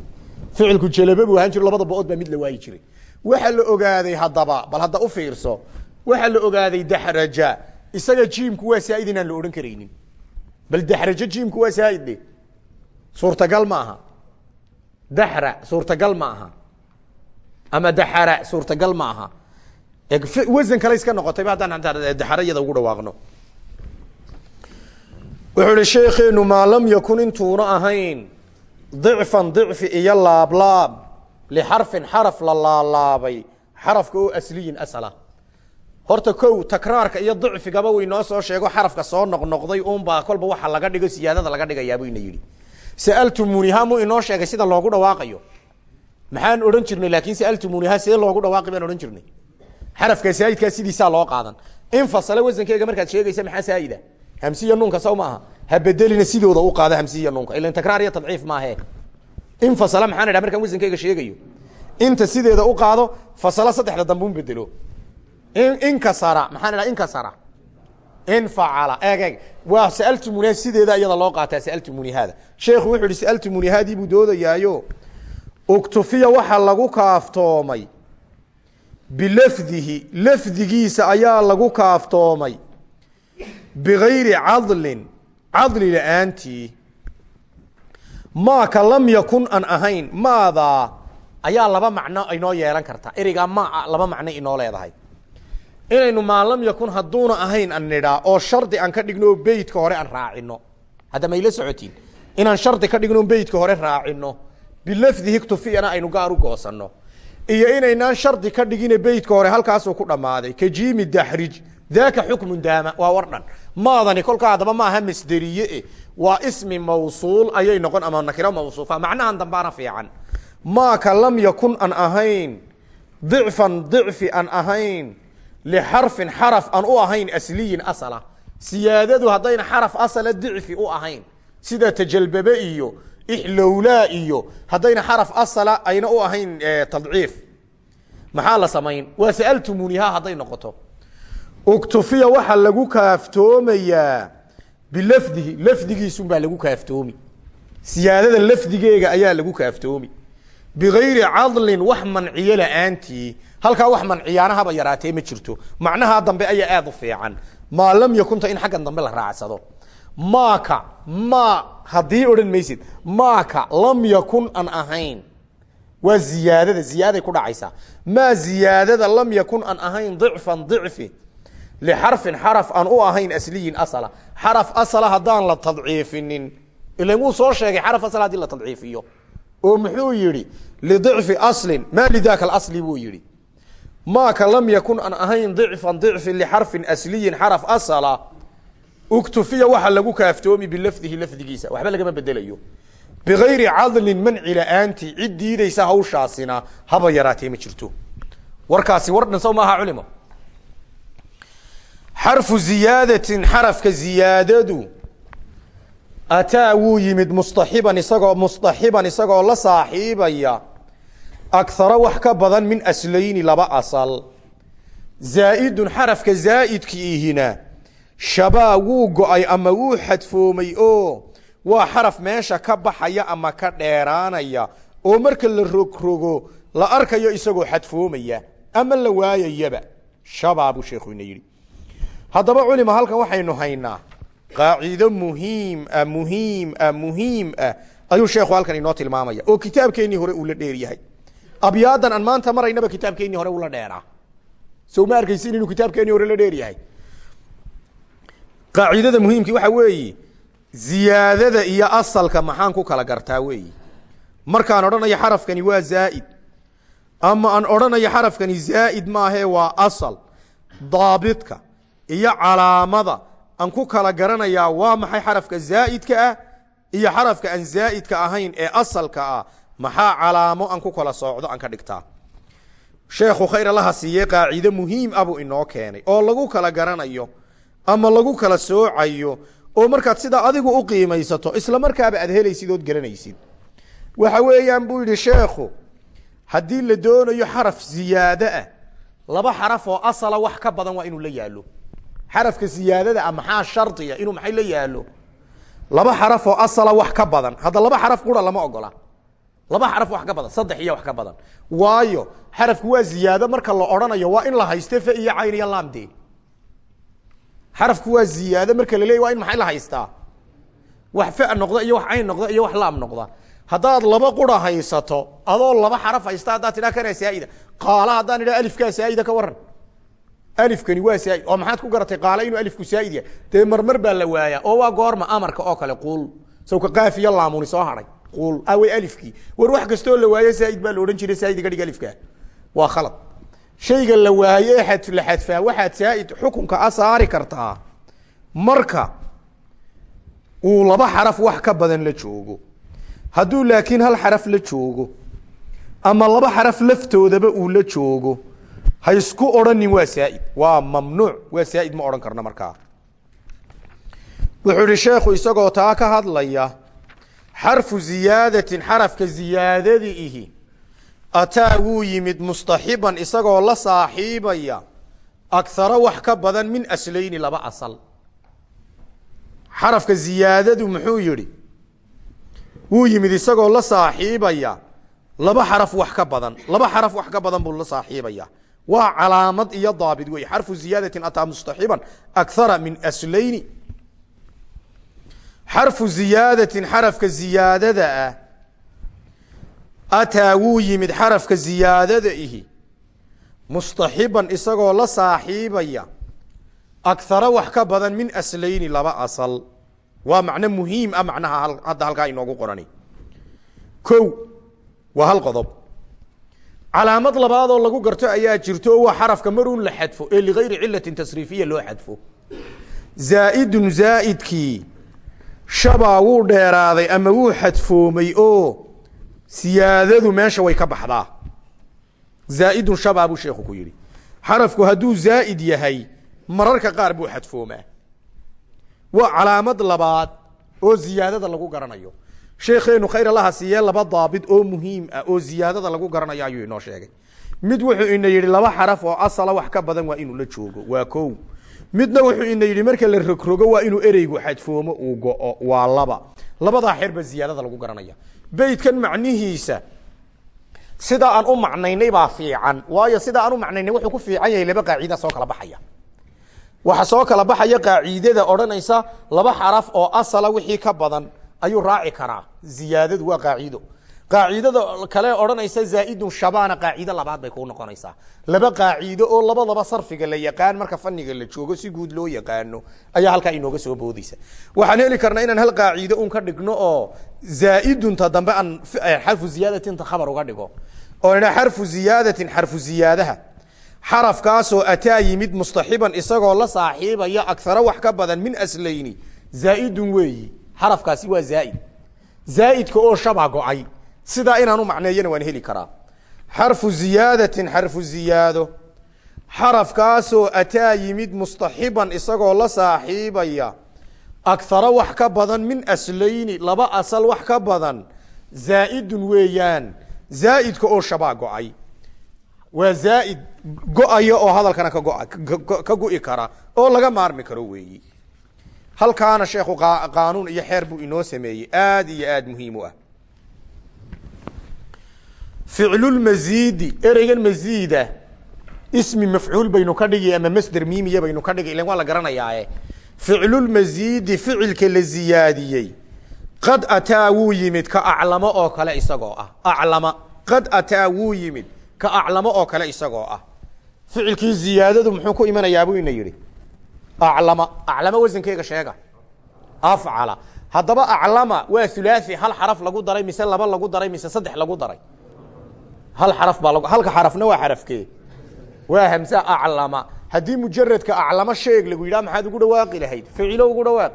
Ficilku jalaba buu ahaan jiro labada ba'ood baa mid la waayi jiray. Waxaa la ogaaday haddaba bal hadda u fiirso waxaa la ogaaday daxraja isaga jiimku waa saa'id inaan la odhan karaynin. Bal daxrajo jiimku waa saa'id de suurtagal ma aha. Daxra suurtagal ma aha. Ama daxara suurtagal ma aha. Wasan kale iska noqotayba haddaan daxara iyada ugu dhawaaqno wuxuu ihi sheekeenu maa lam yakun intuuna ahayn dicfan dicfi iyo laablaab lixarfin xaraf la laalaabay xarafka oo asliyin asala. Horta kow takraarka iyo dicfigaba way noo soo sheego xarafka soo noqnoqday unbaa kolba waxa laga dhigo siyaadada laga dhigayaabuu ina yidhi. Sa'altumuniha muu inoo sheegay sida loogu dhawaaqayo. Maxaan odhan jirnay laakin sa'altumuniha see loogu dhawaaqi baan odhan jirnay. Xarafka saa'idkaa sidiisaa loo qaadan. Infasale wasankeega markaad sheegaysa maxaa saa'ida hamsiya nuunka saw maaha. Ha bedelina sidooda u qaada hamsiya nuunka ilan takraar iyo tadciif maahe infasale maxaan idhaha markaan wasankeyga sheegayo? Inta sideeda u qaado fasalo saddexda dambe un bedelo inkasara maxaan idhaha inkasara infacala eeg eeg waa sa'altumuniha sideeda iyada loo qaataa sa'altumunihaada sheekhu wuxuu ihi sa'altumunihaadii buu doodayaayo. Uktufiya waxa lagu kaaftoomay. Bilafdihi lafdigiisa ayaa lagu kaaftoomay bigayri cadlin cadli la'aantii maaka lam yakun an ahayn maadaa ayaa laba macno inoo yeelan karta ereygaa maa laba macno inoo leedahay inaynu maa lam yakun hadduuna ahayn an nidhaa oo shardi aan ka dhigno oo beytka hore aan raacino hadda mayla socotiin inaan shardi ka dhigno o beytka hore raacino bilafdihi ktufiyana aynu gaar u goosanno iyo inaynaan shardi ka dhigine beytka hore halkaasuu ku dhammaaday ka jiimi daxrij daaka xukmun daama waa war dhan maadani kolkaa haddaba maaha masderiye e waa ismi mawsuul ayay noqon ama nakiro mawsuufa macnahan dambaana fiican. Maaka lam yakun an ahayn dicfan dicfi an ahayn lixarfin xaraf aan u ahayn asliyin asala. Siyaadadu haddayna xaraf asala dicfi u ahayn. Sida tajalbabe iyo ixlowlaa iyo haddayna xaraf asala ayna u ahayn tadciif. Maxaa la samayn? Waa sa'altumuniha hadday noqoto uktufiya waxaa lagu kaaftoomayaa bilafdihi lafdigiisunbaa lagu kaaftoomi. Siyaadada lafdigeega ayaa lagu kaaftoomi. Bigayri cadlin wax manciyo la'aantii wax manciyaana haba yaraatee ma jirto. Macnahaa dambe ayaa aada u fiican. Maa lam yakunta in xaggan dambe la raacsado. Maaka ma haddii odhan maysid maaka lam yakun an ahayn. Waa ziyaadada ziyaaday ku dhacaysaa. Maa ziyaadada lam yakun an ahayn dicfan dicfi lixarfin xaraf aan u ahayn asliyin asala xaraf asala haddaan la tadciifinin ilan wuu soo sheegay xaraf asal haddii la tadciifiyo oo muxuu yihi lidicfi aslin ma lidaka asli buu yihi maaka lam yakun an ahayn dicfan dicfi lixarfin asliyin xaraf asala uktufiya waxa lagu kaaftoomi bilafdihi lafdigiisa waxba lagama bedelayo bigayri cadlin manci la'aanti cid diidaysa hawshaasina haba yaraatee ma jirto warkaasi war dhan sow maaha culimo xarfu ziyaadatin xarafka ziyaadadu ataa wuu yimid mustaxiban isagoo mustaxiban isagoo la saaxiibaya. Akhara wax ka badan min aslayni laba asal. Zaa'idun xarafka zaa'idkiihina shabaa wuu go'ay ama wuu xadfoomay oo waa xaraf meesha ka baxaya ama ka dheeraanaya oo marka la rogrogo la arkayo isagoo xadfoomaya ama la waayayaba. Shabaa buu sheekhu yidhi haddaba culima halkan waxaynu haynaa. Qaacido muhiim ah muhiim ah muhiim ah ayuu sheekhu halkan inoo tilmaamaya oo kitaabkeennii hore uu la dheer yahay. Abyaadan aan maanta maraynaba kitaabkeennii hore ula dheeraa. So ma arkaysin inuu kitaabkeennii hore la dheer yahay. Qaacidada muhiimkii waxa weeye ziyaadada iyo asalka maxaan ku kala gartaa weeyi. Markaan odhanayo xarafkani waa zaa'id. Ama aan odhanayo xarafkani zaa'id maahee waa asal daabidka iyo calaamada aan ku kala garanayaa waa maxay xarafka zaa'idka ah iyo xarafka aan zaa'idka ahayn ee asalka ah. Maxaa calaamo aan ku kala soocdo aan ka dhigtaa? Sheekhu khayr allaha siiyey qaacido muhiim ah buu inoo keenay. Oo lagu kala garanayo ama lagu kala soocayo oo markaad sidaa adigu u qiimaysato isla markaaba aad helaysid ood garanaysid. Waxa weeyaan buu yidhi sheekhu haddii la doonayo xaraf ziyaado ah laba xaraf oo asala wax ka badan waa inuu la yaalo xarafka ziyaadada ah maxaa shardiya inuu maxay la yaalo laba xaraf oo asala wax ka badan. Hadda laba xaraf qura lama ogola. Laba xaraf wax ka badan saddex iyo wax ka badan. Waayo xarafku waa ziyaado marka la odhanayo waa in la hayste fe iyo cayn iyo laamde. Xarafku waa ziyaado marka la waa in maxay la haystaa? Wax fe noqda iyo wax cayn noqda iyo wax laam noqda. Haddaad laba qura haysato adoo laba xaraf haysta haddaad tidhaa kanaa saaida. Qaala haddaan idhaha alifkaa saaida ka waran alifkani waa saaid oo maxaad ku garatay qaala inuu alifku saaid yahay? Dee marmar baa la waayaa. Oo waa goorma amarka oo kale quul. Sawka qaaf iyo laamuni soo hadhay quul. Awey alifkii. War wax kastoo la waayo saaid baa la odhan jiray saaid iga dhig alifka. Waa khalad. Shayga la waaye ee xad la xadfaa waxaad saaid xukunka a kartaa. Marka uu laba xaraf wax ka badan la joogo hadduu laakiin hal xaraf la joogo ama laba xaraf laftoodaba uu la joogo ha isku odhanin waa saaid waa mamnuuc waa saaid ma odhan karno markaa. Wuxuu ihi sheekhu isagoo taa ka hadlaya xarfu ziyaadatin xarafka ziyaadadi ihi ataa wuu yimid mustaxiban isagoo la saaxiibaya akharo wax ka badan min aslayni laba asal. Xarafka ziyaadadu muxuu yihi wuu yimid isagoo la saaxiibaya laba xaraf wax ka badan laba xaraf wax ka badan buu la saaxiibaya waa calaamad iyo daabit wey xarfu ziyaadatin ataa mustaxiban akhara min aslayni. Xarfu ziyaadatin xarafka ziyaadada ah ataa wuu yimid xarafka ziyaadada ihi. Mustaxiban isagoo la saaxiibaya akhara wax ka badan min aslayni laba asal. Waa macno muhiim ah macnaha hadda halkaa inoogu qorani. Ko waa hal qodob calaamad labaadoo lagu garto ayaa jirto oo waa xarafka maruun la xadfo ee ligayri cilatin tasriifiya loo xadfo. Zaaidun zaaidkii shabaa wuu dheeraaday ama wuu xadfoomay oo siyaadadu meesha way ka baxdaa. Zaaidun shabaa buu sheekhu ku yidhi. Xarafku hadduu zaaid yahay mararka qaar buu xadfoomaa. Waa calaamad labaad oo ziyaadada lagu garanayo sheekheenu khayr allaha siiyee laba daabit oo muhiim ah oo ziyaadada lagu garanayo ayuu inoo sheegay. Mid wuxuu ina yidhi laba xaraf oo asala wax ka badan waa inuu la joogo waa kow. Midna wuxuu ina yidhi marka la rogrogo waa inuu ereygu xadfoomo uu go-o waa laba. Labadaa xeer ba ziyaadada lagu garanaya. Beydkan macnihiisa sidaa aan u macnaynay baa fiican waayo sidaa aan u macnaynay wuxuu ku fiican yahay laba qaacida soo kala baxaya. Waxa soo kala baxaya qaacidada odhanaysa laba xaraf oo asala wixii ka badan ayuu raaci karaa. Ziyaadadu waa qaacido qaacidada kale odhanaysa zaaidun shabana qaacido labaad bay kuu noqonaysaa. Laba qaacido oo labadaba sarfiga la yaqaan marka faniga la joogo si guud loo yaqaano ayaa halkaa inooga soo boodeysa waxaan heli karnaa inaan hal qaacido un ka dhigno oo zaaidunta dambe aan xarfu ziyaadatinta khabar uga dhigo. Oo ina xarfu ziyaadatin xarfu ziyaadaha. Xarafkaasoo ataa yimid mustaxiban isagoo la saaxiibaya agaro wax ka badan min aslayni. Zaaidun weeyi xarafkaasi waa zaaid. Zaaidka oo shaba go'ay sidaa inaan u macneeyana waan heli karaa. Xarfu ziyaadatin xarfu ziyaado. Xarafkaasoo ataa yimid mustaxiban isagoo la saaxiibaya. Agaro wax ka badan min aslayni laba asal wax ka badan. Zaaidun weeyaan. Zaaidka oo shabaa go'ay. Waa zaaid go'aya oo hadalkana ka go ka go-i kara oo laga maarmi karo weeyi halkaana sheekhu qaanuun iyo xeer buu inoo sameeyey. Aad iyo aad muhiim u ah. Ficlulmasiidi ereygan masiida ismi mafcuul baynu ka dhigi ama masder miimiya baynu ka dhigi ilan waa la garanayaae ficlulmasiidi ficilka la ziyaadiyey qad ataa wuu yimid ka aclamo oo kale isagoo ah. Aclama qad ataa wuu yimid ka aclamo oo kale isagoo ah. Ficilkii ziyaadadu muxuu ku imanayaabuu ina yidhi aclama aclama wasankeyga sheega. Afcala. Haddaba aclama waa hulaathi hal xaraf lagu daray mise laba lagu daray mise saddex lagu daray. Hal xaraf baa lag halka xarafna waa xarafkee. Waa hamsa aclama. Haddii mujaradka aclamo sheeg lagu yidhaha maxaad ugu dhawaaqi lahayd? Ficilo ugu dhawaaq.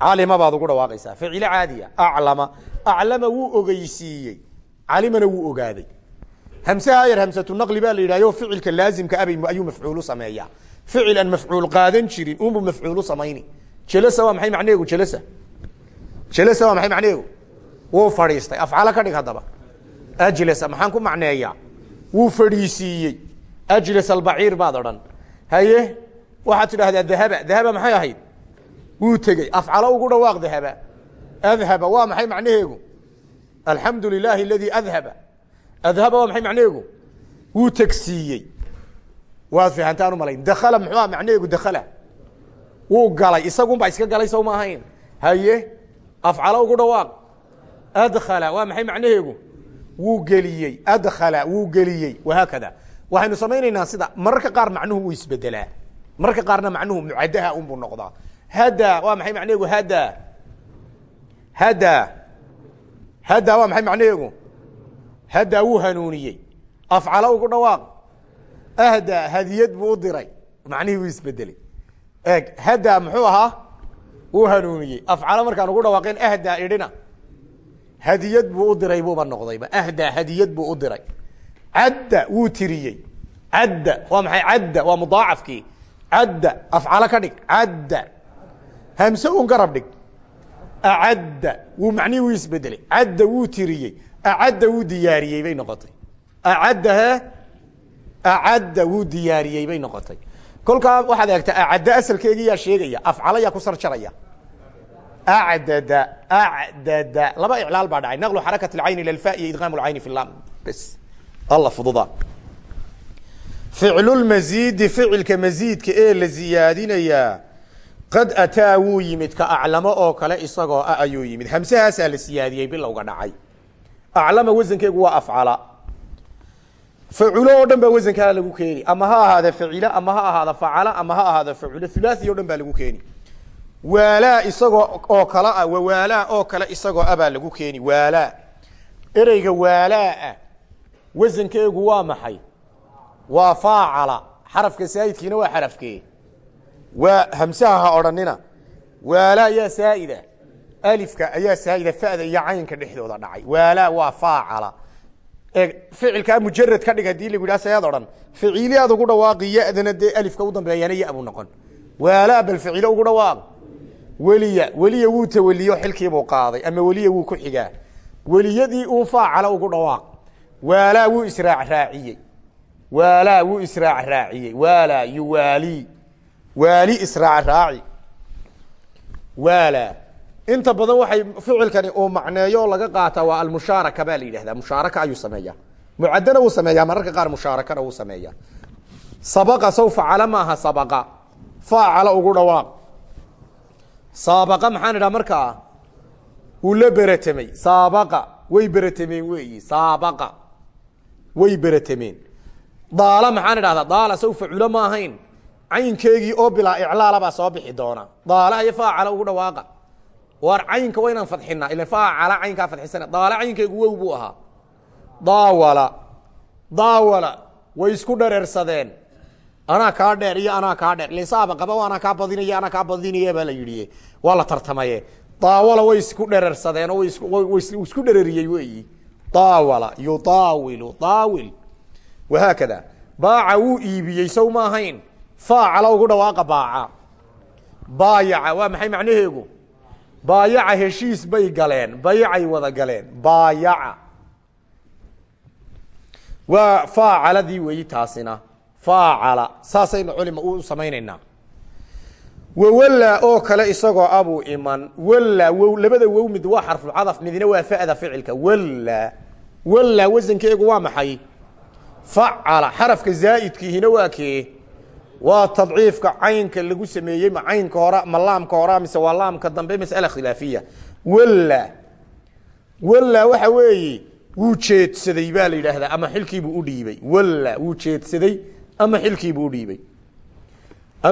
Calima baad ugu dhawaaqaysaa. Ficilo caadiya. Aclama. Aclama wuu ogeysiiyey calimana wuu ogaaday. Hamsaha yar hamsatu naqli baa la yidhahyo ficilka laazimka abay ayuu mafcuulu sameeyaa ficil aan mafcuul qaadan jirin unbuu mafcuulu samayni jelasa waa maxay macneheegu jelasa jelasa waa maxay macneheegu wuu fadhiistay afcalo ka dhig haddaba ajlasa maxaan ku macneeyaa wuu fadhiisiiyey ajlas albaciir baad odhan haye waxaad tidhahdaa dahaba dahaba maxay ahayd wuu tegey afcalo ugu dhawaaq dahaba adhaba waa maxay macnaheegu alxamdu lilaahi aladii adhaba adhaba waa maxay macnaheegu wuu tegsiiyey waad fahantaan umalayn dakala muxuu aha macnaheegu dakala wuu galay. Isagunbaa iska galay sow ma ahayn. Haye afcalo ugu dhawaaq. Adkhala waa maxay macnaheegu wuu geliyey. Adkhala wuu geliyey. Wahaakada waxaynu samaynaynaa sida mararka qaar macnuhu wuu isbedelaa. Mararka qaarna macnuhu mucadaha unbuu noqdaa. Hada waa maxay macnaheegu hada hada hada waa maxay macnaheegu hada wuu hanuuniyey. Afcalo ugu dhawaaq ahda hadiyad buu u diray. Macnihii wuu isbedelay. Eeg hada muxuu ahaa? Wuu hanuuniyey. Afcalo markaan ugu dhawaaqeen ahda idhina. Hadiyad buu u diray buuba noqdayba. Ahda hadiyad buu u diray. Cadda wuu tiriyey. Cadda waa maxay? Cadda waa mudaacafkii. Cadda afcalo ka dhig. Cadda. Hamse un garab dhig. Acadda wuu macnihii wuu isbedelay. Cadda wuu tiriyey. Acadda wuu diyaariyey bay noqotay. Acadda he acadda wuu diyaariyey bay noqotay kolkaa waxaad eegtaa acadda asalkeegii yaa sheegaya afcalo yaa ku sarjaraya acdada acdada laba iclaal baa dhacay naqlu xarakat alcayn ila alfa iyo idqaamu lcayni fi lam bs alla fududa ficlulmasiidi ficilka masiidka ee la ziyaadinayaa qad ataa wuu yimid ka aclamo oo kale isagoo ah ayuu yimid hamsahaasaa la siyaadiyey bilowga dhacay aclama wasankeegu waa afcala faculo oo dhan baa wasankaa lagu keeni ama ha ahaada facila ama ha ahaada facala ama ha ahaada faculo hulaathi o dhan baa lagu keeni waalaa isagoo oo kale ah wawaalaa oo kale isagoo ah baa lagu keeni waalaa. Ereyga waalaa ah wasankeegu waa maxay? Waa faacala. Xarafka saa'idkiina waa xarafkee. Waa hamsaha ha odhanina. Waalaa yaa saa'ida. Alifka ayaa saa'ida fa'da iyo caynka dhexdooda dhacay. Waa faacala ficilkaa mujarad ka dhig haddii lagu yidhaha sayaad odhan ficiili aad ugu dhawaaqi ya-dana dee alifka u dambeeyana ya buu noqon. Waalaa bal ficilo ugu dhawaaq. Weliya weliya wuu tawaliyo xilkiibuu qaaday ama weliya wuu ku xigaa. Weliyadii uu faacala ugu dhawaaq. Waalaa wuu israac raaciyey. Waalaa wuu israac raaciyey. Waalaa yuwaali waali. Israac raaci. Waalaa inta badan waxay ficilkani uu macneeyo laga qaataa waa almushaaraka baa la yidhahdaa. Mushaaraka ayuu sameeyaa. Mucaddana wuu sameeyaa. Mararka qaar mushaarakana wuu sameeyaa. Sabaqa sow facala maaha sabaqa. Faacala ugu dhawaaq saabaqa maxaan idhaha markaa wuu la beratamey saabaqa way beratameen weeyi. Saabaqa way beratameen daala maxaan idhahdaa daala sow faculo ma ahayn. Caynkeegii oo bilaa iclaala baa soo bixi doona. Daalaha iyo faacala ugu dhawaaqa waar caynka waa inaan fadxinaa. Ila faacala caynkaa fadxisana. Daala caynkeegu wow buu ahaa. Daawala. Daawala. Way isku dhareersadeen anaa kaa dheer iyo anaa kaa dheer. Lisaaba qaba anaa kaa badinaya anaa kaa badinaya baa la yidhi waa la tartamaye. Daawala way isku dherersadeen oo way isku dhereriyey weeyi. Daawala. Yudaawilu. Daawil. Wahaakada. Baaca wuu iibiyey sow ma ahayn. Faacala ugu dhawaaqa baaca. Baayaca. Waa maxay macnaheegu baayaca heshiis bay galeen bayacay wada galeen baayaca. Waa faacaladii weeyi taasina faacala saasaynu culima u samaynaynaa. Wawalla oo kale isagoo abuu iman walla wow labada wow mid waa xarfulcadaf midna waa fa'da ficilka walla walla wasankeegu waa maxay? Facala xarafka zaa'idkiihina waa kee waa tadciifka caynka lagu sameeyey ma caynka hora ma laamka hora mise waa laamka dambe mas'ala khilaafiya. Walla walla waxa weeye wuu jeedsaday baa la yidhaahdaa ama xilkiibuu u dhiibay. Walla wuu jeedsaday ama xilkiibuu u dhiibay.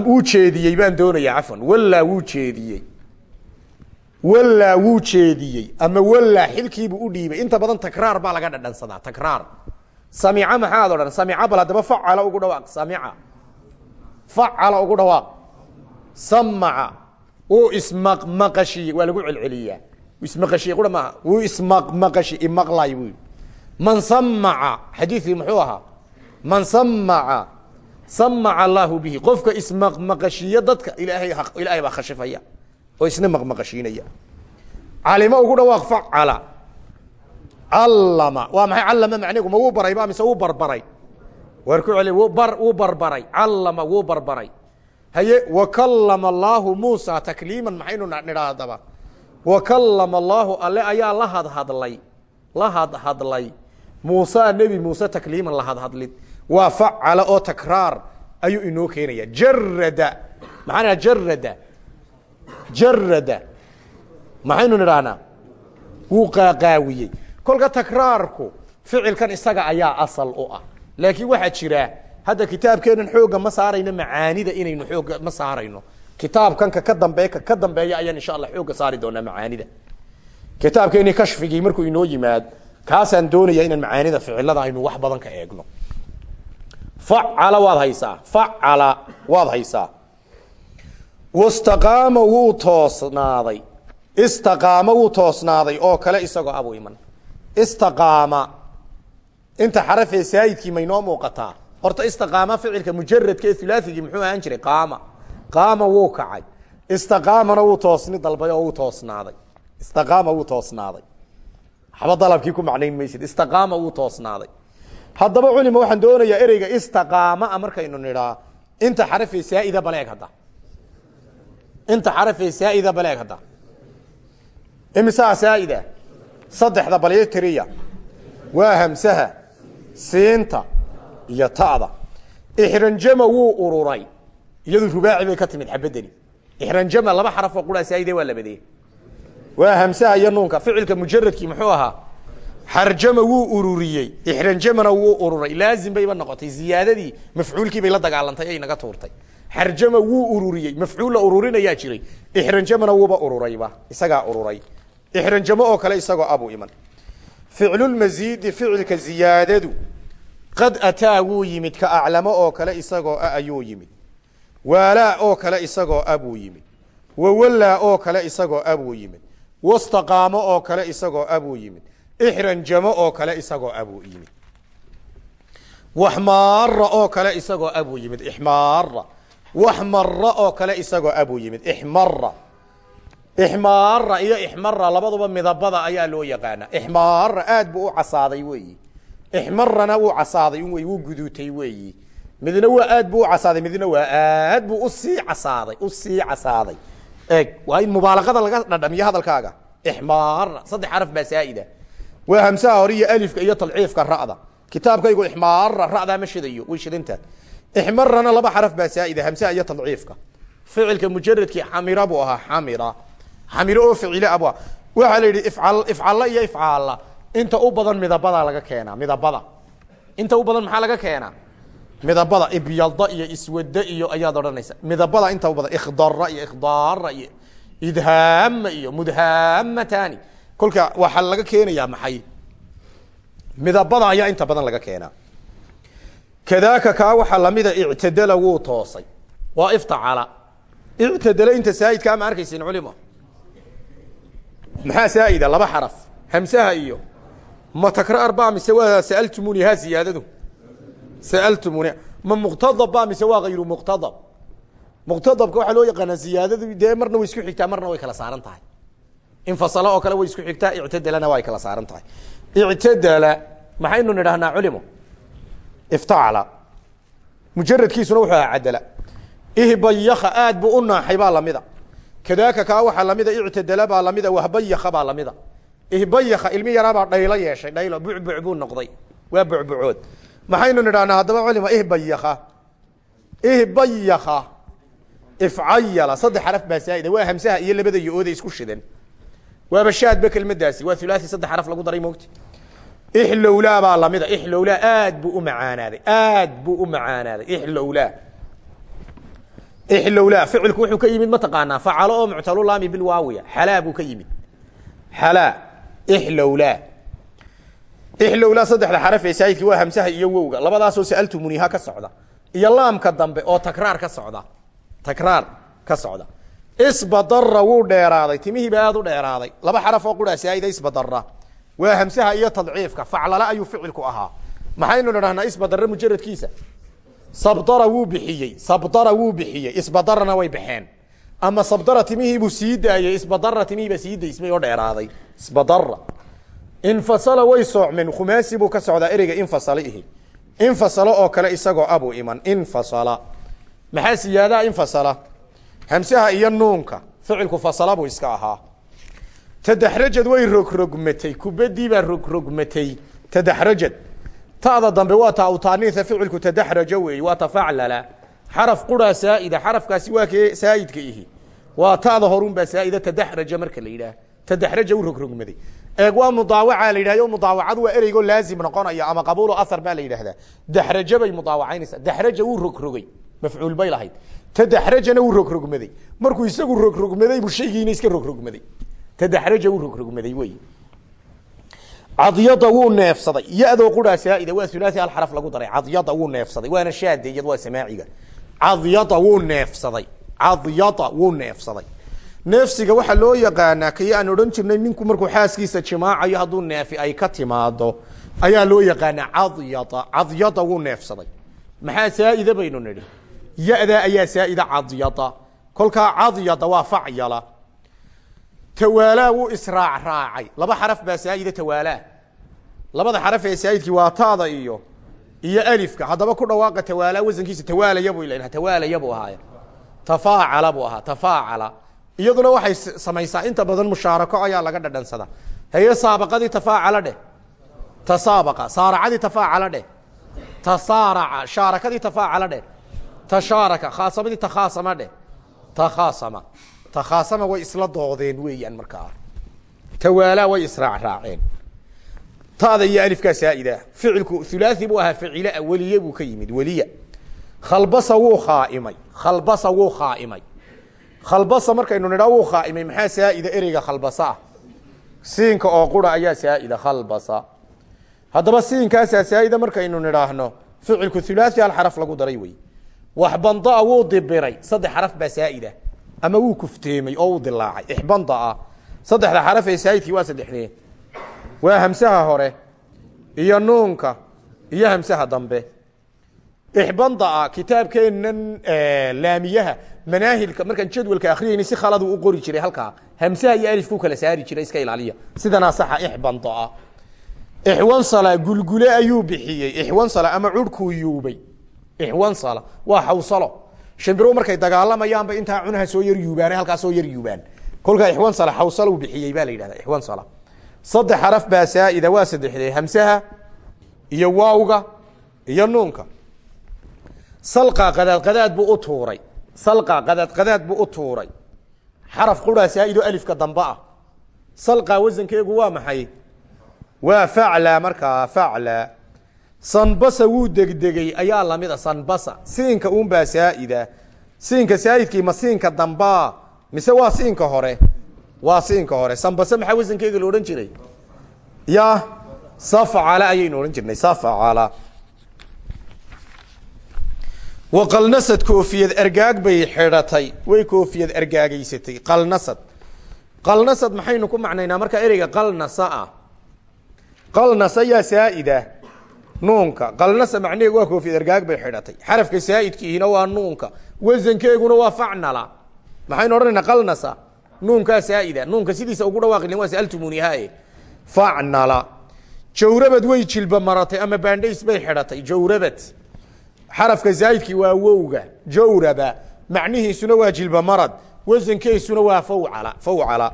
Wuu jeediyey baan doonayaa cafwan. Wallaa wuu jeediyey. Wallaa wuu jeediyey ama wallaa xilkiibuu u dhiibay. Inta badan takraar baa laga dhadhansadaa takraar. Samica maxaad odhan? Samica bal haddaba facala ugu dhawaaq samica facala ugu dhawaaq samaca wuu ismaqmaqashiyey waa lagu celceliyaa ismaqashiye qura maaha wuu ismaqmaqashi imaqlay buu man samaca xadiidkii muxuu ahaa man samaca samaca allaahu bihi qofka ismaqmaqashiiya dadka ilaahay ilaahay baa khashifaya oo isna maqmaqashiinaya calimo ugu dhawaaq facala callama waa maxay callama macnigu ma wuu baray ba mise wuu barbaray waar ku celi wuu bar wuu barbaray. Callama wuu barbaray. Haye wakallama allaahu muusa takliiman maxaynu nidhaahdaba wakallama allaahu alle ayaa la hadhadlay la hadhadlay. Muusa nebi muuse takliiman la hadhadlid. Waa facala oo takraar ayuu inoo keenaya. Jarada maxaan jarada jarada maxaynu nidhahnaa wuu qaaqaawiyey kolka takraarku ficilkan isaga ayaa asal u ah laakiin waxaa jira hadda kitaabkeenan xoogga ma saarayno macaanida inaynu xoogga ma saarayno. Kitaabkanka ka dambeey ka dambeeya ayaan insha allah xoogga saari doonaa macaanida. Kitaabkeeni kashfigii markuu inoo yimaad kaasaan doonaya inaan macaanida ficilada aynu wax badan ka eegno. Facala waad haysaa facala waad haysaa. Wastaqaama wuu toosnaaday. Istaqaama wuu toosnaaday oo kale isagoo abuu iman. Istaqaama inta xarafee saayidkii maynoo muuqataa horta istaqaama ficilka mujaradka ee hulaathigii muxuu ahaan jiray qaama. Qaama wuu kacay. Istaqaamana wuu toosni dalbay oo wuu toosnaaday. Istaqaama wuu toosnaaday. Waxba dalabkii ku macnayn maysid. Istaqaama wuu toosnaaday. Haddaba culima waxaan doonayaa ereyga istaqaamaa markaynu nidhaa. Inta xarafee saa'ida baleeg hadda. Inta xarafee saa'ida baleeg hadda. Imisaa saa'ida? Saddexda balyo tiriya. Waa hamsaha siinta iyo ta'da. Ixranjama wuu ururay. Iyadu rubaaci bay ka timid xabadeni ixranjama laba xarafoo quraa saa'ide waa labadee waa hamsaha iyo nuunka. Ficilka mujaradkii muxuu ahaa xarjama wuu ururiyey. Ixranjamana wuu ururay. Laazim bayba noqotay. Ziyaadadii mafcuulkii bay la dagaalantay ay naga tuurtay. Xarjama wuu ururiyey. Mafcuul la ururinayaa jiray. Ixranjamana wuuba ururayba. Isagaa ururay. Ixranjamo oo kale isagoo abuu iman ficlulmasiidi ficilka ziyaadadu qad ataa wuu yimid ka aclamo oo kale isagoo a ayuu yimid. Waalaa oo kale isagoo abuu yimid. Wawallaa oo kale isagoo abuu yimid. Wastaqaamo oo kale isagoo abuu yimid. Ixranjamo oo kale isagoo abuu yimid. Waxmaara oo kale isagoo abuu yimid. Ixmaara waxmara oo kale isagoo abuu yimid. Ixmara ixmaara iyo ixmara labaduba midabada ayaa loo yaqaana ixmaara aad buu u casaaday weeyi. Ixmarana wuu casaaday wey wuu guduutay weeyi. Midna waa aad buu u casaaday midna waa aad buu u sii casaaday u sii casaaday. Eeg waa mubaalaqada laga dhadhamiyo hadalkaaga. Ixmaara saddex xaraf baa saa'ida waa hamsaha hore iyo alifka iyo talciifka ra'da. Kitaabkaygu ixmaara ra'daa ma shidayo way shidantaha ixmarana laba xaraf baa saa'ida hamsaha iyo talciifka. Ficilka mujaradkii xamira buu ahaa xamira xamiro oo ficile abu waxaa la yidhi ifcal ifcalla iyo ifcaalla. Inta u badan midabadaa laga keenaa midabada. Inta u badan maxaa laga keenaa? Midabada ibyada iyo iswada iyo ayaad odhanaysa. Midabada inta u badan ikhdara iyo ikhdaara iyo idhaama iyo mudhamatani kolka waxaa laga keenayaa maxay? Midabada ayaa inta badan laga keenaa. Kadaaka kaa waxaa lamida ictadala wuu toosay. Waa iftacala. Ictadala inta saa'idkaa ma arkaysin culimo maxaa saa'ida laba xaraf. Hamsaha iyo ma takraar ba mise waa sa'altumuni ha ziyaadadu? Sa'altumuni. Ma muqtadab ba mise waa hayru muqtadab? Muqtadabka waxaa loo yaqaanaa ziyaadadu dee way isku xigtaa marna way kala saaran tahay. Infasalo oo kale way isku xigtaa ictadalana waa ay kala saaran tahay. Ictadala maxaynu nidhahnaa culimo? Iftacala mujaradkiisuna wuxuu ahaa cadala ihbayaka aad buu u naaxay baa lamida kadaaka kaa waxaa lamida ictadala baa lamida wahbayaka baa lamida. Ihbayaka ilmi yaraabaa dhaylo yeeshay dhaylo bucbuc buu noqday. Waa bucbucood. Maxaynu nidhahnaa haddaba culima ihbayaka ihbayaka ifcayala saddex xaraf baa saa'ida. Waa hamsaha iyo labada yo-ooda isku shidan waaba shaadba kelmadaasi waa hulaasi saddex xaraf lagu daray mogti ixlowlaa baa lamida. Ixlowlaa aad buu u macaanaaday. Aad buu u macaanaaday. Ixlowlaa ixlowlaa ficilku wuxuu ka yimid mataqaanaa facalo oo muctalulaami bilwaawiya xalaa buu ka yimid. Xalaa ixlowlaa. Ixlowlaa saddexda xaraf ee saayidki waa hamsaha iyo wowga. Labadaasoo sa'altumuniha ka socda. Iyo laamka dambe oo takraar ka socda. Takraar ka socda. Isbadara wuu dheeraaday timihiiba aad u dheeraaday. Laba xaraf oo quraa saa'ida isbadara waa hamsaha iyo tadciifka faclala ayuu ficilku ahaa. Maxaynu nidhahnaa isbadara sabdara wuu bixiyey sabdara wuu bixiyey isbadarana way baxeen. Ama sabdara timihiibuu sii daayey isbadara timihiibaa sii daysmay oo dheeraaday. Isbadara infasala way soocmeen khumaasi buu ka socdaa ereyga infasala ihi. Infasalo oo kale isagoo abuu iman. Infasala. Maxaa siyaadaa infasala? Hamsaha iyo nuunka. Ficilku fasala buu iska ahaa. Tadaxrajad way rogrogmatay kubadii baa rogrogmatay. Tadaxrajad ta'da dambe waa taa utaaniisa ficilku tadaxraja weeye waa tafaclala xaraf quraa saa'ida xarafkaasi waa kee saa'idka ihi waa ta'da horun baa saa'ida tadaxraja marka la yidhaah tadaxraja u rogrogmaday eeg waa mudaawaca la yidhahyo mudaawacadu waa ereygo laazim noqonaya ama qabuulu ahar baa la yidhahdaa daxraja bay mudaawacaynaysaa daxraja wuu rogrogay mafcuul bay lahayd tadaxrajana wuu rogrogmaday markuu isagu rogrogmaday buu shaygiina iska rogrogmaday tadaxraja wuu rogrogmaday wey cadyada wuu neefsaday. Ya-doo quraa saa'ida waa hulaasi hal xaraf lagu daray. Cadyada wuu neefsaday. Waana shaade iyad waa samaaciga. Cadyada wuu neefsaday. Cadyada wuu neefsaday. Neefsiga waxaa loo yaqaanaa kii aan odhan jirnay ninku markuu xaaskiisa jimaacayo hadduu neefi ay ka timaado ayaa loo yaqaanaa cadyada. Cadyada wuu neefsaday. Maxaa saa'ida baynu nidhi? Ya-da ayaa saa'ida cadyada. Kolkaa cadyada waa facyala tawaalaa wuu israac laba xaraf baa saa'ida tawaalaa labada xaraf ee saa'idkii waa taada iyo iyo alifka. Haddaba ku dhawaaqa tawaalaa wasankiisa tawaalaya buu ilaha tawaalaya buu ahaaya tafaacala buu ahaa. Tafaacala. Iyaduna waxay samaysaa. Inta badan mushaarako ayaa laga dhadhansadaa haye saabaqadii tafaacala dheh. Tasaabaqa. Saaracadii tafaacala dheh. Tasaaraca. Shaarakadii tafaacala dheh. Tashaaraka. Khaasamadii takhaasama dheh. Takhaasama takhaasama way isla doodeen weeyaan markaa. Tawaalaa way israac raaceen. Taada iyo alifkaa saa'ida. Ficilku hulaasi buu ahaa ficila weliye buu ka yimid weliya khalbasa wuu khaaimay khalbasa wuu khaaimay. Khalbasa markaynu nidhaa wuu khaaimay maxaa saa'ida ereyga khalbasa ah? Siinka oo qura ayaa saa'ida khalbasa. Haddaba siinkaasaa saa'ida markaynu nidhaahno ficilku hulaasi hal xaraf lagu daray wey waxbandaa wuu dibiray saddex xaraf baa saa'ida ama wuu kufteemay oo uu dilaacay. Ixbandaa saddexda xaraf ee saa'idkii waa saddexdee. Waa hamsaha hore iyo nuunka iyo hamsaha dambe. Ixbandaa kitaabkeenan laamiyaha manaahilka markaan jadwalka akriyayna si khaladu u qori jiray halkaa. Hamsaha iyo alifku kala saari jiray iska ilaaliya. Sidanaa saxa ixbandaa ixwansala gulgule ayuu bixiyey. Ixwansala ama curhkuu yuubay. Ixwansala waa xawsalo shimbiro markay dagaalamayaanba intaa cunaha soo yar yuubaan halkaa soo yar yuubaan. Kolkaa ixwansala xawsalo bixiyey baa la yidhahda ixwansala saddex xaraf baa saa'ida waa saddexdee hamsaha iyo waawga iyo nuunka. Salqa qadaad qadaad buu u tuuray. Salqa qadaad qadaad buu u tuuray. Xaraf quraa saaido alifka dambe ah. Salqa wasankeegu waa maxay? Waa facla markaa facla sanbasa wuu degdegey ayaa la mid a sanbasa. Siinka uunbaa saa'ida siinka saa'idkii ma siinka dambaa mise waa siinka hore? Waa siinka hore. Sanbase maxaa wasankeega lo odhan jiray? Ya safcala ayaynu odhan jirnay safcala waqalnasad koofiyad argaag bay xidhatay. Way koofiyad argaagaysatay qalnasad. Qalnasad maxaynu ku macnaynaa? Markaa ereyga qalnasa ah. Qalnasa yaa saa'ida nuunka. Qalnasa macnaheegu waa koofiyad argaag bay xidhatay. Xarafka saa'idkiihina waa nuunka. Wasankeeguna waa facnala. Maxaynu odhanaynaa qalnasa nuunkaa saa'ida. Nuunka sidiisa ugu dhawaaqi waa saaltumunihae facnala. Jawrabad way jilba maratay ama baandhays bay xidhatay. Jawrabad. Xarafka zaa'idkii waa wowga. Jawraba. Macnihiisuna waa jilba marad. Wasankeysuna waa fawcala. Fawcala.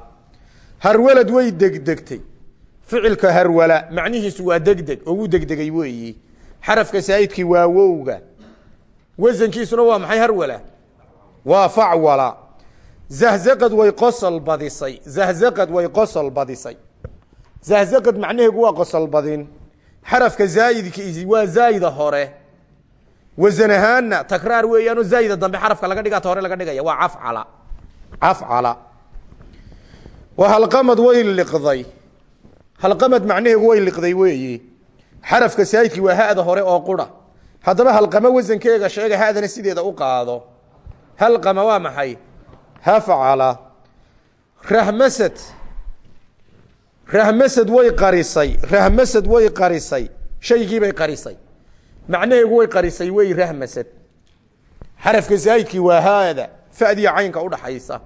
Harwalad way degdegtay ficilka harwala macnihiisu waa degdeg oo wuu degdegay weeyi. Xarafka saa'idkii waa wowga. Wasankiisuna waa maxay harwala? Waa facwala. Zahzaqad way qosol badisay. Zahzaqad way qosol badisay. Zahzaqad macnaheegu waa qosol badin. Xarafka zaa'idkiisi waa zaa'ida hore. Wasan ahaanna takraar weeyaanoo zaa'ida dambe xarafka laga dhigaa hore laga dhigaya waa cafcala cafcala wa halqamad way liqday halqamad macnaheegu way liqday weeyi. Xarafka saa'idkii waa ha'da hore oo qura. Haddaba halqama wasankeega sheega ha'dana sideeda u qaado. Halqama waa maxay? Hafcala rahmasad. Rahmasad way qarisay. Rahmasad way qarisay. Shaygiibay qarisay. Macnaheegu way qarisay wey rahmasad. Xarafka zaa'idkii waa haada fadiya caynka udhaxaysa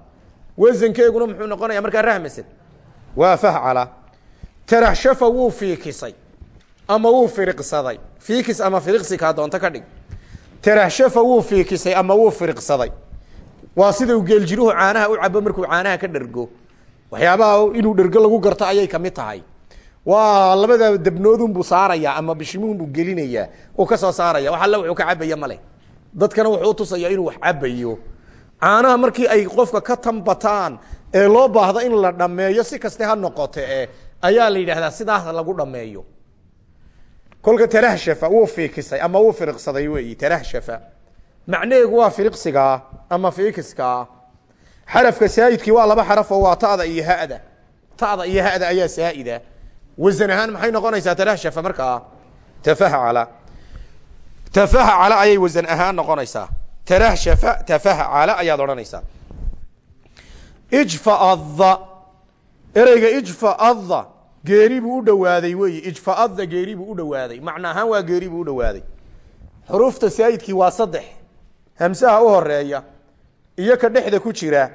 wasankeeguna muxuu noqonaya markaa rahmasad. Waa fahcala taraxshafa wuu fiikisay ama wuu firiqsaday. Fiikis ama firiqsikaa doonto ka dhig. Taraxshafa wuu fiikisay ama wuu firiqsaday. Waa sida uu geeljiruhu caanaha u cabo markuu caanaha ka dhergo. Waxyaabaha inuu dhergo lagu garto ayay ka mid tahay. Waa labada dabnoodunbuu saaraya ama bishimuunbuu gelinayaa uu ka soo saaraya. Wax alle wuxuu ka cabaya male dadkana wuxuu utusaya inuu wax cabayo. Caanaha markii ay qofka ka tambataan ee loo baahdo in la dhameeyo si kaste ha noqote e ayaa la yidhaahdaa sidaas lagu dhameeyo kolka tarahshafa wuu fiikisay ama wuu firiqsaday weyi tarahshafa macnaheegu waa firiqsigaa ama fiikiskaa xarafka saa'idkii waa laba xarafoo waa ta'da iyo hada. Ta'da iyo hada ayaa saa'ida. Wasan ahaan maxay noqonaysaa tarahshafa markaa tafahcala tafahcala ayay wasan ahaan noqonaysaa. Tarahshafa tafahcala ayaad odhanaysaa. Ijfaadda ereyga ijfaadda geeri buu u dhowaaday weyi ijfaadda geeri buu u dhowaaday macna ahaan waa geeri buu u dhowaaday xuruufta saa'idkii waa saddex. Hamsaha u horreeya iyo ka dhexda ku jira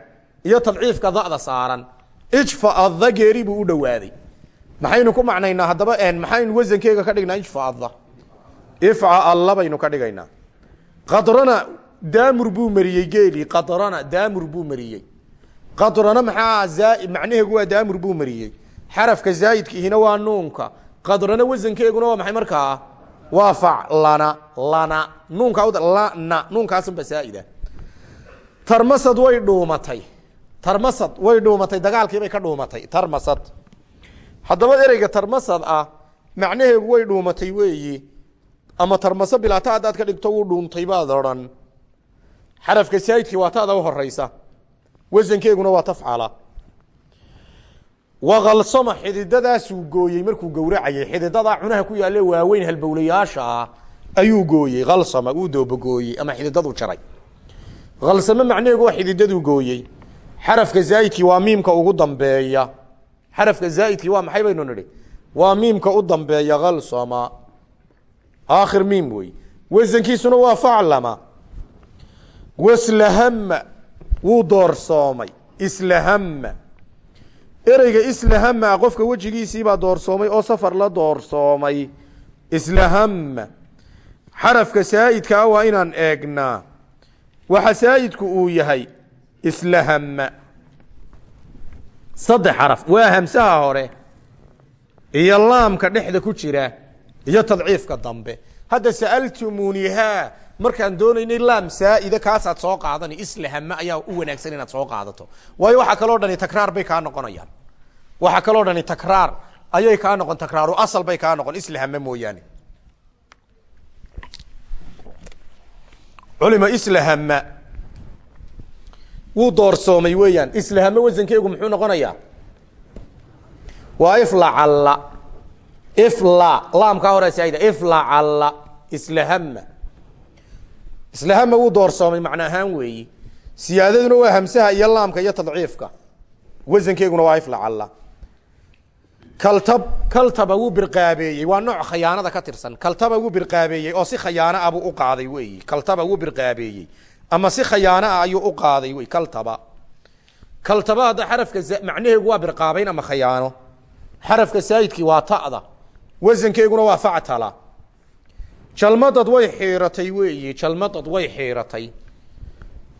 iyo tadciifka da'da saaran. Ijfaadda geeri buu u dhowaaday maxaynu ku macnaynaa haddaba maxaynu wasankeega ka dhignaa ijfaadda ifca alla baynu ka dhigaynaa. Qadrana daamur buu mariyey geeli. Qadrana daamur buu mariyey qadrana maxaa zaa macnaheegu waa daamur buu mariyey. Xarafka zaa'idkiihina waa nuunka. Qadrana wasankeeguna waa maxay markaa? Waa fac lana lana. Nuunka lana. Nuunkaasunba saa'ida tarmasad way dhuumatay. Tarmasad way dhuumatay. Dagaalkiibay ka dhuumatay. Tarmasad. Haddaba ereyga tarmasad ah macnaheegu way dhuumatay weeyi. Ama tarmaso bilaata haddaad ka dhigto wuu dhuuntay baad odhan. Xarafka saa'idkii waa taada u horeysa wasankeeguna waa tafcala. Wakalsama xididadaasuu gooyey markuu gowracayay xididadaa cunaha ku yaalle waaweyn halbowlayaasha ah ayuu gooyey. Kalsama uu doobagooyey ama xididadu jaray. Kalsame macnaheegu waa xididaduu gooyey. Xarafka zaa'idkii waa miimka ugu dambeeya. Xarafka zaa'idkii waa maxay baynu nidhi? Waa miimka u dambeeya kalsama aakhir miim wey wasankiisuna waa faclama waslahama wuu doorsoomay islahama ereyga islahama qofka wejigiisiibaa doorsoomay oo safar la doorsoomay islahama xarafka saa'idkaa waa inaan eegnaa. Waxa saa'idku uu yahay islahama saddex xaraf waa hamsaha hore iyo laamka dhexda ku jira iyo tadciifka dambe. Hadda sa'altumunihaa markaan doonaynay laam saa'ida kaasaad soo qaadani islahama ayaa u wanaagsan inaad soo qaadato. Waayo waxaa kaloo dhani takraar bay kaa noqonayaan. Waxaa kaloo dhani takraar ayay kaa noqon takraaru asal bay kaa noqon islahama mooyaane. Culima islahama wuu doorsoomay weeyaan. Islahama wasankeegu muxuu noqonayaa? Waa iflacalla ifla laamkaa hore saa'ida iflacalla islahama islahama wuu doorsoomay macno ahaan weeyi. Siyaadaduna waa hamsaha iyo laamka iyo tadciifka. Wasankeeguna waa iflacalla kaltab kaltaba wuu birqaabeeyey. Waa nooc khayaanada ka tirsan. Kaltaba wuu birqaabeeyey oo si khayaano ah buu u qaaday weeyi. Kaltaba wuu birqaabeeyey. Ama si khayaano ah ayuu u qaaday wey kaltaba. Kaltaba hadda xarafka macnaheegu waa birqaabayn ama khayaano xarafka saayidkii waa ta'da. Wasankeeguna waa factala jalmadad way xiiratay weeyi jalmadad way xiiratay.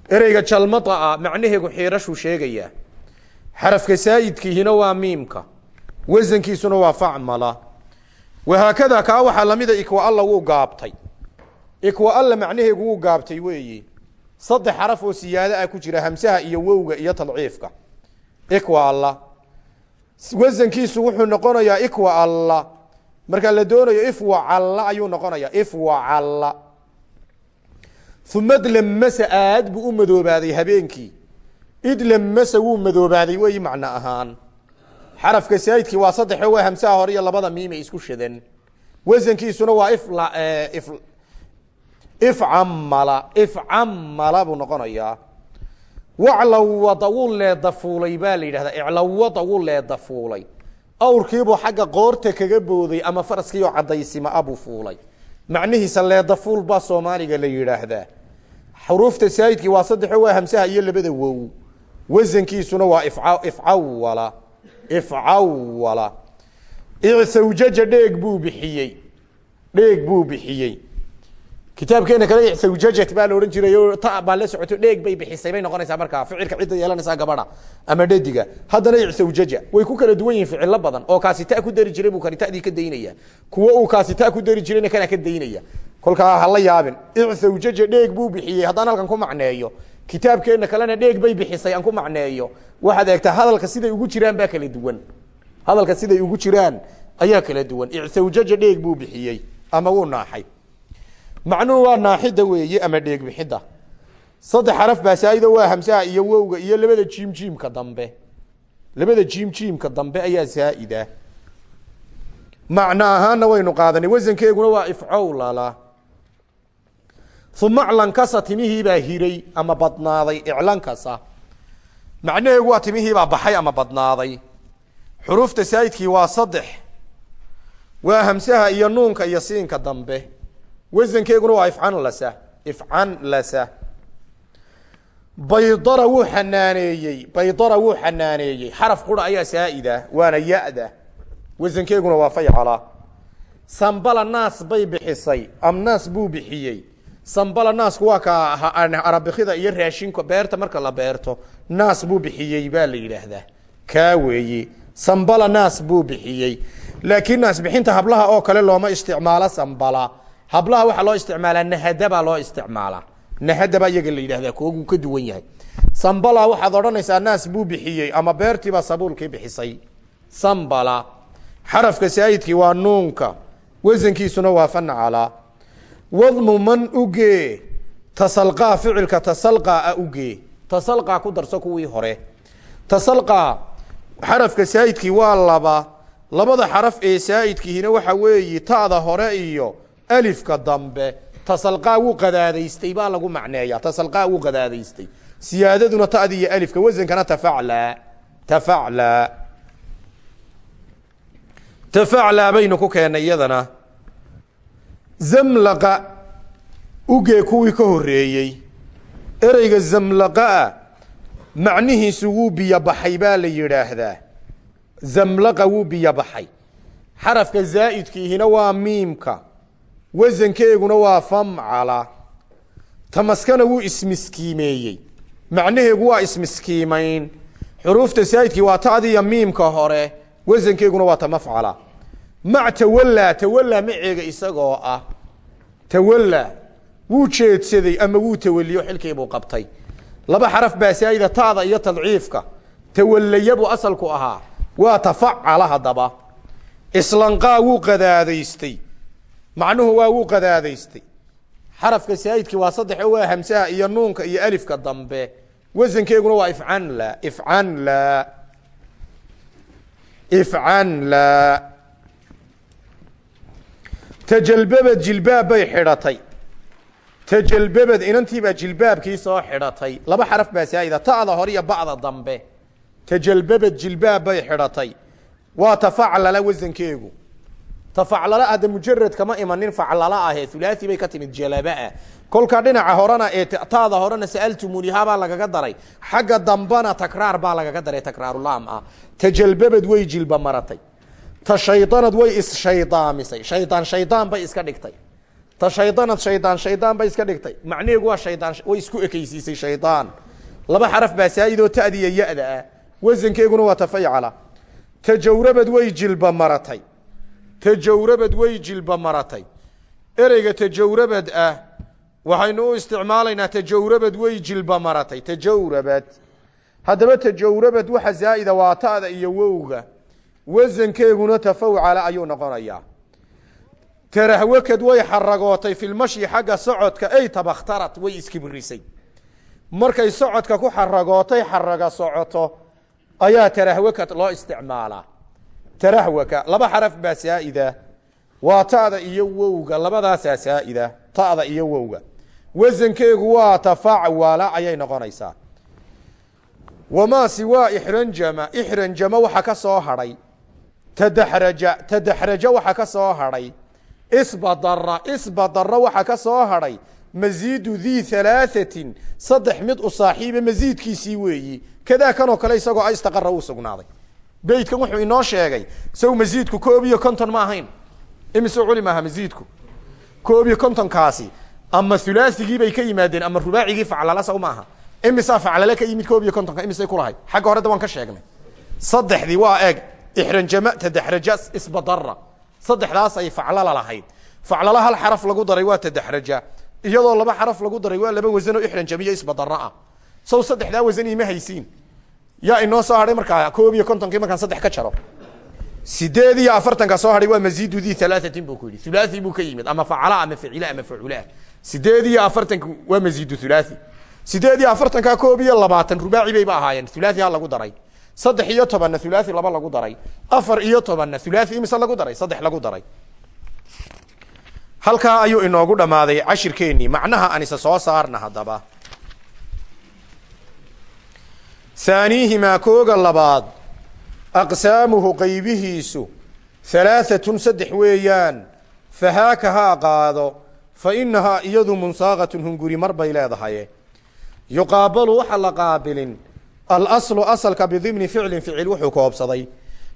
Ereyga jalmada ah macnaheegu xiirashuu sheegayaa xarafka saayidkiihina waa miimka. Wasankiisuna waa facmala. Wahaakada kaa waxaa lamida ikwa alla wuu gaabtay. Ikwa alla macnaheegu wuu gaabtay weeyi. Saddex xaraf oo siyaado ah ku jira hamsaha iyo wowga iyo tadciifka ikwa alla. Wasankiisu wuxuu noqonayaa ikwa alla marka la doonayo ifwacalla ayuu noqonayaa. Ifwacalla uma dlamasa aad buu u madoobaaday habeenkii. Idlamasa wuu madoobaaday weeyi macno ahaan. Xarafka saayidkii waa saddexo waa hamsaha hore iyo labada miime isku shadan. Wasankiisuna waa if ifcamala ifcamala buu noqonayaa. Waclawada wuu leedafuulay baa la yidhahdaa. Iclawada wuu leedafuulay awrkiibuu xagga qoorta kaga booday ama faraskiioo cadaysima abuu fuulay. Macnihiisa leedafuul baa soomaaliga la yidhaahdaa. Xuruufta saayidkii waa saddexo waa hamsaha iyo labada wow. Wasankiisuna waa ifca ifcawala ifcawala icawjaja dheeg buu bixiyey. Dheeg buu bixiyey kitaabkeena kale icawjajat baa la odhan jiray o ta baa la socoto dheeg bay bixisay bay noqonaysaa markaa ficilka cidda yeelanaysaa gabadha ama dhadiga haddana icawjaja way ku kala duwan yihiin ficilo badan oo kaasi ta ku dari jiray buu kani tadii ka daynaya. Kuwo uu kaasi ta ku dari jirayna kana ka daynaya. Kolkaa hala yaabin icawjaja dheeg buu bixiyey haddaan halkan ku macneeyo. Kitaabkeena kalena dheeg bay bixisay aan ku macneeyo. Waxaad eegtaa hadalka siday ugu jiraan baa kala duwan. Hadalka siday ugu jiraan ayaa kala duwan. Icawjaja dheeg buu bixiyey ama wuu naaxay macnuhu waa naaxida weeye ama dheeg bixidda saddex xaraf baa saaido waa hamsaha iyo wowga iyo labada jiim dambe. Labada jiim dambe ayaa zaaida. Macno ahaanna waynu qaadanay wasankeeguna waa ifcowlala uma clankasa timihiibaa hiray ama badnaaday iclankasa macnaheegu waa timihiibaa baxay ama badnaaday. Xuruufta saayidkii waa saddex. Waa hamsaha iyo nuunka iyo siinka dambe wasankeeguna waa ifcanlasa ifcanlasa baydara wuu xanaaneeyey. Baydara wuu xanaaneeyey. Xaraf qura ayaa saa'ida waana ya-da. Wasankeeguna waa faycala sambala naas bay bixisay. Amnaas buu bixiyey. Sambala naasku waa ka arabikida iyo raashinka beerta marka la beerto. Naas buu bixiyey baa la yidhaahdaa. Kaa weeye sambala naas buu bixiyey. Laakiin naas bixinta hablaha oo kale looma isticmaalo sambala hablaha waxaa loo isticmaalaa nahada baa loo isticmaalaa nahada baa iyaga la yidhahdaa kooguu ka duwan yahay. Sambala waxaad odhanaysaa naas buu bixiyey ama beertiibaa sabuulkii bixisay. Sambala. Xarafka saayidkii waa nuunka. Wasankiisuna waa fancala wadmu man ugee tasalqaa ficilka tasalqaa ugee tasalqaa ku darso kuwii hore. Tasalqaa xarafka saayidkii waa laba. Labada xaraf ee saayidkiihina waxa weeyi ta'da hore iyo alifka dambe tasalqaa wuu qadaadaystay baa lagu macneeya tasalqaa wuu qadaadaystay. Siyaadaduna ta'di iyo alifka wasankana tafaclaa tafaclaa tafaclaa baynu ku keennay iyadana. Zamlaqa ugee kuwii ka horreeyey. Ereyga zamlaqaa macnihiisu wuu biyo baa la yidhaahdaa. Zamlaqa wuu biyo xarafka zaa'idkiihina waa miimka wasankeeguna waa famcala. Tamaskana wuu ismiskiimeeyey. Macnaheegu waa ismiskiimayn. Xuruufta saa'idkii waa ta'diya miimka hore wasankeeguna waa tamafcala. Mac tawallaa tawallaa maceega isagoo ah. Tawallaa wuu jeedsaday ama wuu tawaliyo xilkiibuu qabtay. Laba xaraf baa saa'ida ta'da iyo tadciifka. Tawallaya buu asalku ahaa waa tafacala haddaba. Islanqaa wuu qadaadaystay macnuhu waa wuu qadaadaystay. Xarafka saa'idkii waa saddex oo waa hamsaha iyo nuunka iyo alifka dambe. Wasankeeguna waa ifcanla ifcanla ifcanla tajalbabad jilbaab bay xidhatay. Tajalbabad inantiibaa jilbaabkii soo xidhatay. Laba xaraf baa saa'ida ta'da hore iyo ba'da dambe. Tajalbabad jilbaab bay xidhatay. Waa tafaclala wasankeegu tafaclala hadda mujarad kama imanin faclala ahee hulaasi bay ka timid jalabaa kolka dhinaca horena ee taada horena sa'altumuniha baa lagaga daray. Xagga dambana takraar baa lagaga daray takraarulaam ah. Tajalbabad way jilba maratay. Ta shaydanad way isshayddaamisay shaydaan shaydaan bay iska dhigtay. Ta shaydanad shaydaan shaydaan bay iska dhigtay. Macnaheegu waa shaydaan way isku ekaysiisay shaydaan laba xaraf baa saa'idoo ta'diya ya-da ah wasankeeguna waa tafaycala. Tajawrabad way jilba maratay tajawrabad way jilba maratay ereyga tajawrabad ah waxaynu u isticmaalaynaa tajawrabad way jilba maratay tajawrabad haddaba tajawrabad waxa zaa'ida waa ta'da iyo wowga wasankeeguna tafawcala ayuu noqonayaa tarahwakad way xaragootay filmashyi xagga socodka ay tabakhtarat way iskibrisay markay socodka ku xaragootay xaraga socoto ayaa tarahwakad loo isticmaalaa tarahwaka laba xaraf baa saa'ida. Waa ta'da iyo wowga labadaasaa saa'ida ta'da iyo wowga. Wasankeegu waa tafacwala ayay noqonaysaa. Wamaa siwaa ixranjama ixranjama waxa ka soo hadhay. Tadaxraja tadaxraja waxa ka soo hadhay. Isbadara isbadara waxa ka soo hadhay. Masiidu dii halaahatin saddex mid u saaxiiba masiidkiisii weeyi. Kadaa kanoo kale isagoo istaqara uu sugnaaday beytkan wuxuu inoo sheegay saw masiidku koob iyo konton ma ahayn. Imise culi maaha masiidku koob iyo kontonkaasi ama hulaasigii bay ka yimaadeen ama rubaacigii faclala saw maaha imisaa faclale ka yimid koob iyo kontonka imisay kulahayd xagga hore da ka sheegnay. Saddexdii waa eeg ixranjama tadaxraja isbadara saddexdaas ay faclala lahayd. Faclala hal xaraf lagu daray waa tadaxraja iyadoo laba xaraf lagu daray waa laba wasanoo ixranjamiyo isbadara ah. Saw saddexdaa wasan ima yaa inoo soo hadhay markaa koob iyo kontonkii markaan saddex ka jaro. Sideed iyo soo hadhay waa masiidu di halaahatin buu ku yidhi. Hulaahi buu ka yimid. Ama facala ama ficila ama faculah sideed waa masiidu hulaahi sideed iyo afartanka koob iyo labaatan rubaaci bayba ahaayeen. Hulaahi ha lagu daray. Saddex iyo tobanna hulaahi laba lagu daray. Afar iyo tobanna hulaahi lagu daray? Saddex lagu daray. Halkaa ayuu inoogu dhammaaday cashirkeennii macnaha aan soo saarna haddaba haaniihimaa kooga labaad aqsaamuhu qaybihiisu halaahatun saddex weeyaan fahaaka haa qaado fa inahaa iyadu munsaaqatun hunguri mar bay leedahay yuqaabalu waxa la qaabilin alaslu asalka bidimni ficlin ficil wuxuu koobsaday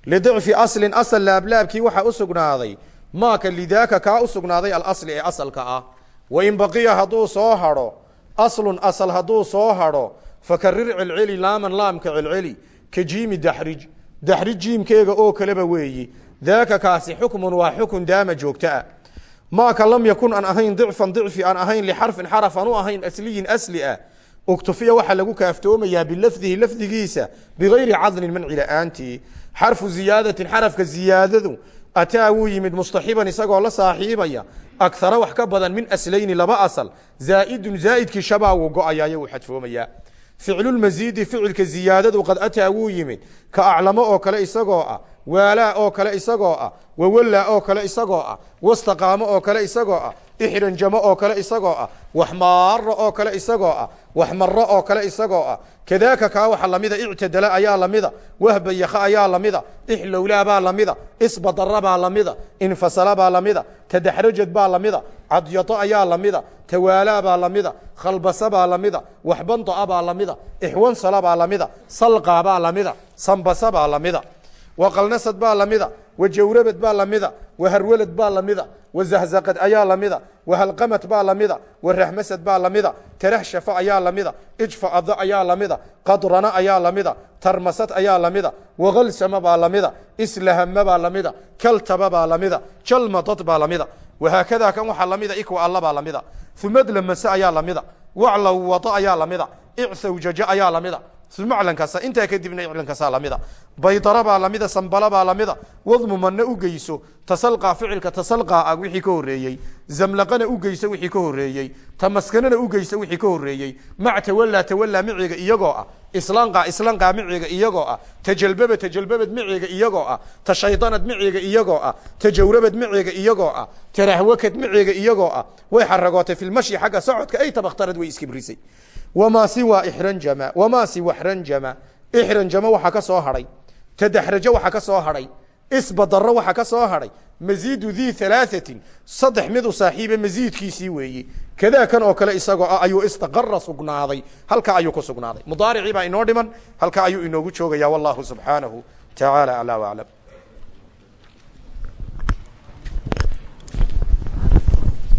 lidicfi aslin asal laablaabkii waxaa u sugnaaday maaka lidaaka kaa u sugnaaday alasli ee asalka ah wain baqiya hadduu soo hadho aslun asal hadduu soo hadho fakarir celceli laaman laamka celceli ka jiimi daxrij daxrij jiimkeega oo kaleba weeyi. Daaka kaasi xukmun waa xukun daama joogtaa maaka lam yakun aan ahayn dicfan dicfi aan ahayn lixarfin xaraf aan u ahayn asliyin asli ah. Uktufiya waxaa lagu kaaftoomayaa bilafdihi lafdigiisa bigayri cadlin manci la'aantii xarfu ziyaadatin xarafka ziyaadadu ataa wuu yimid mustaxiban isagoo la saaxiibaya. Akhara wax ka badan min aslayni laba asal. Zaa'idun zaa'idkii shabaa wuu go'ayaayo wuu xadfoomayaa ficlulmasiidi ficilka ziyaadadu qad ataa wuu yimid. Ka aclamo oo kale isagoo ah waalaa oo kale isagoo ah wawallaa oo kale isagoo ah wastaqaamo oo kale isagoo ah ixranjamo oo kale isagoo ah wax maaro oo kale isagoo ah wax maro oo kale isagoo ah. Kadaaka kaa waxa lamida ictadala ayaa lamida wahbayaka ayaa lamida ixlowlaa baa lamida isbadara baa lamida infasala baa lamida tadaxrajad baa lamida cadyato ayaa lamida tawaalaa baa lamida khalbasa baa lamida waxbandoa baa lamida ixwansala baa lamida salqaa baa lamida sambasa baa lamida waqalnasad baa lamida wajawrabad baa lamida waharwalad baa lamida wazahzaqad ayaa lamida wahalqamad baa lamida waraxmasad baa lamida taraxshafa ayaa lamida ijfaado ayaa lamida qadrana ayaa lamida tarmasad ayaa lamida wakalsama baa lamida islahama baa lamida kaltaba baa lamida jalmadad baa lamida wahaakadaa kan waxaa lamida ikwa alla baa lamida umadlamase ayaa lamida waclaw wado ayaa lamida icthawjaja ayaa lamida umaclankaasa intaa kadibna iclankaasaa lamida. Baydara baa lamida sambala baa lamida. Wadmumana u geyso tasalqaa ficilka tasalqaa ah wixii ka horeeyey zamlaqana u geyso wixii ka horeeyey tamaskanana u geyso wixii ka horeeyey mac tawalaa tawalaa miciga iyagoo ah. Islanqaa islanqaa miciga iyagoo ah. Tajalbaba tajalbabad miciga iyagoo ah. Tashaydanad miciga iyagoo ah. Tajawrabad miciga iyagoo ah. Tarahwakad miciga iyagoo ah. Way xaragootay filmashi xagga socodka. Ay tabaktarad way iskibrisay wamaa siwa ixranjama wamaa siwa xranjama ixranjama waxaa ka soo hadhay tadaxrajo waxaa ka soo hadhay isbadaro waxaa ka soo hadhay maziidu dii halaaثatin saddex mid u saaxiibe maziidkiisii weeye kadaa kan oo kale isagoo ah ayuu sugnaaday halkaa ayuu ku sugnaaday mudaaricii baa inoo dhiman halkaa inoogu joogaya wallahu subxaanahu tacaala aclaa waclam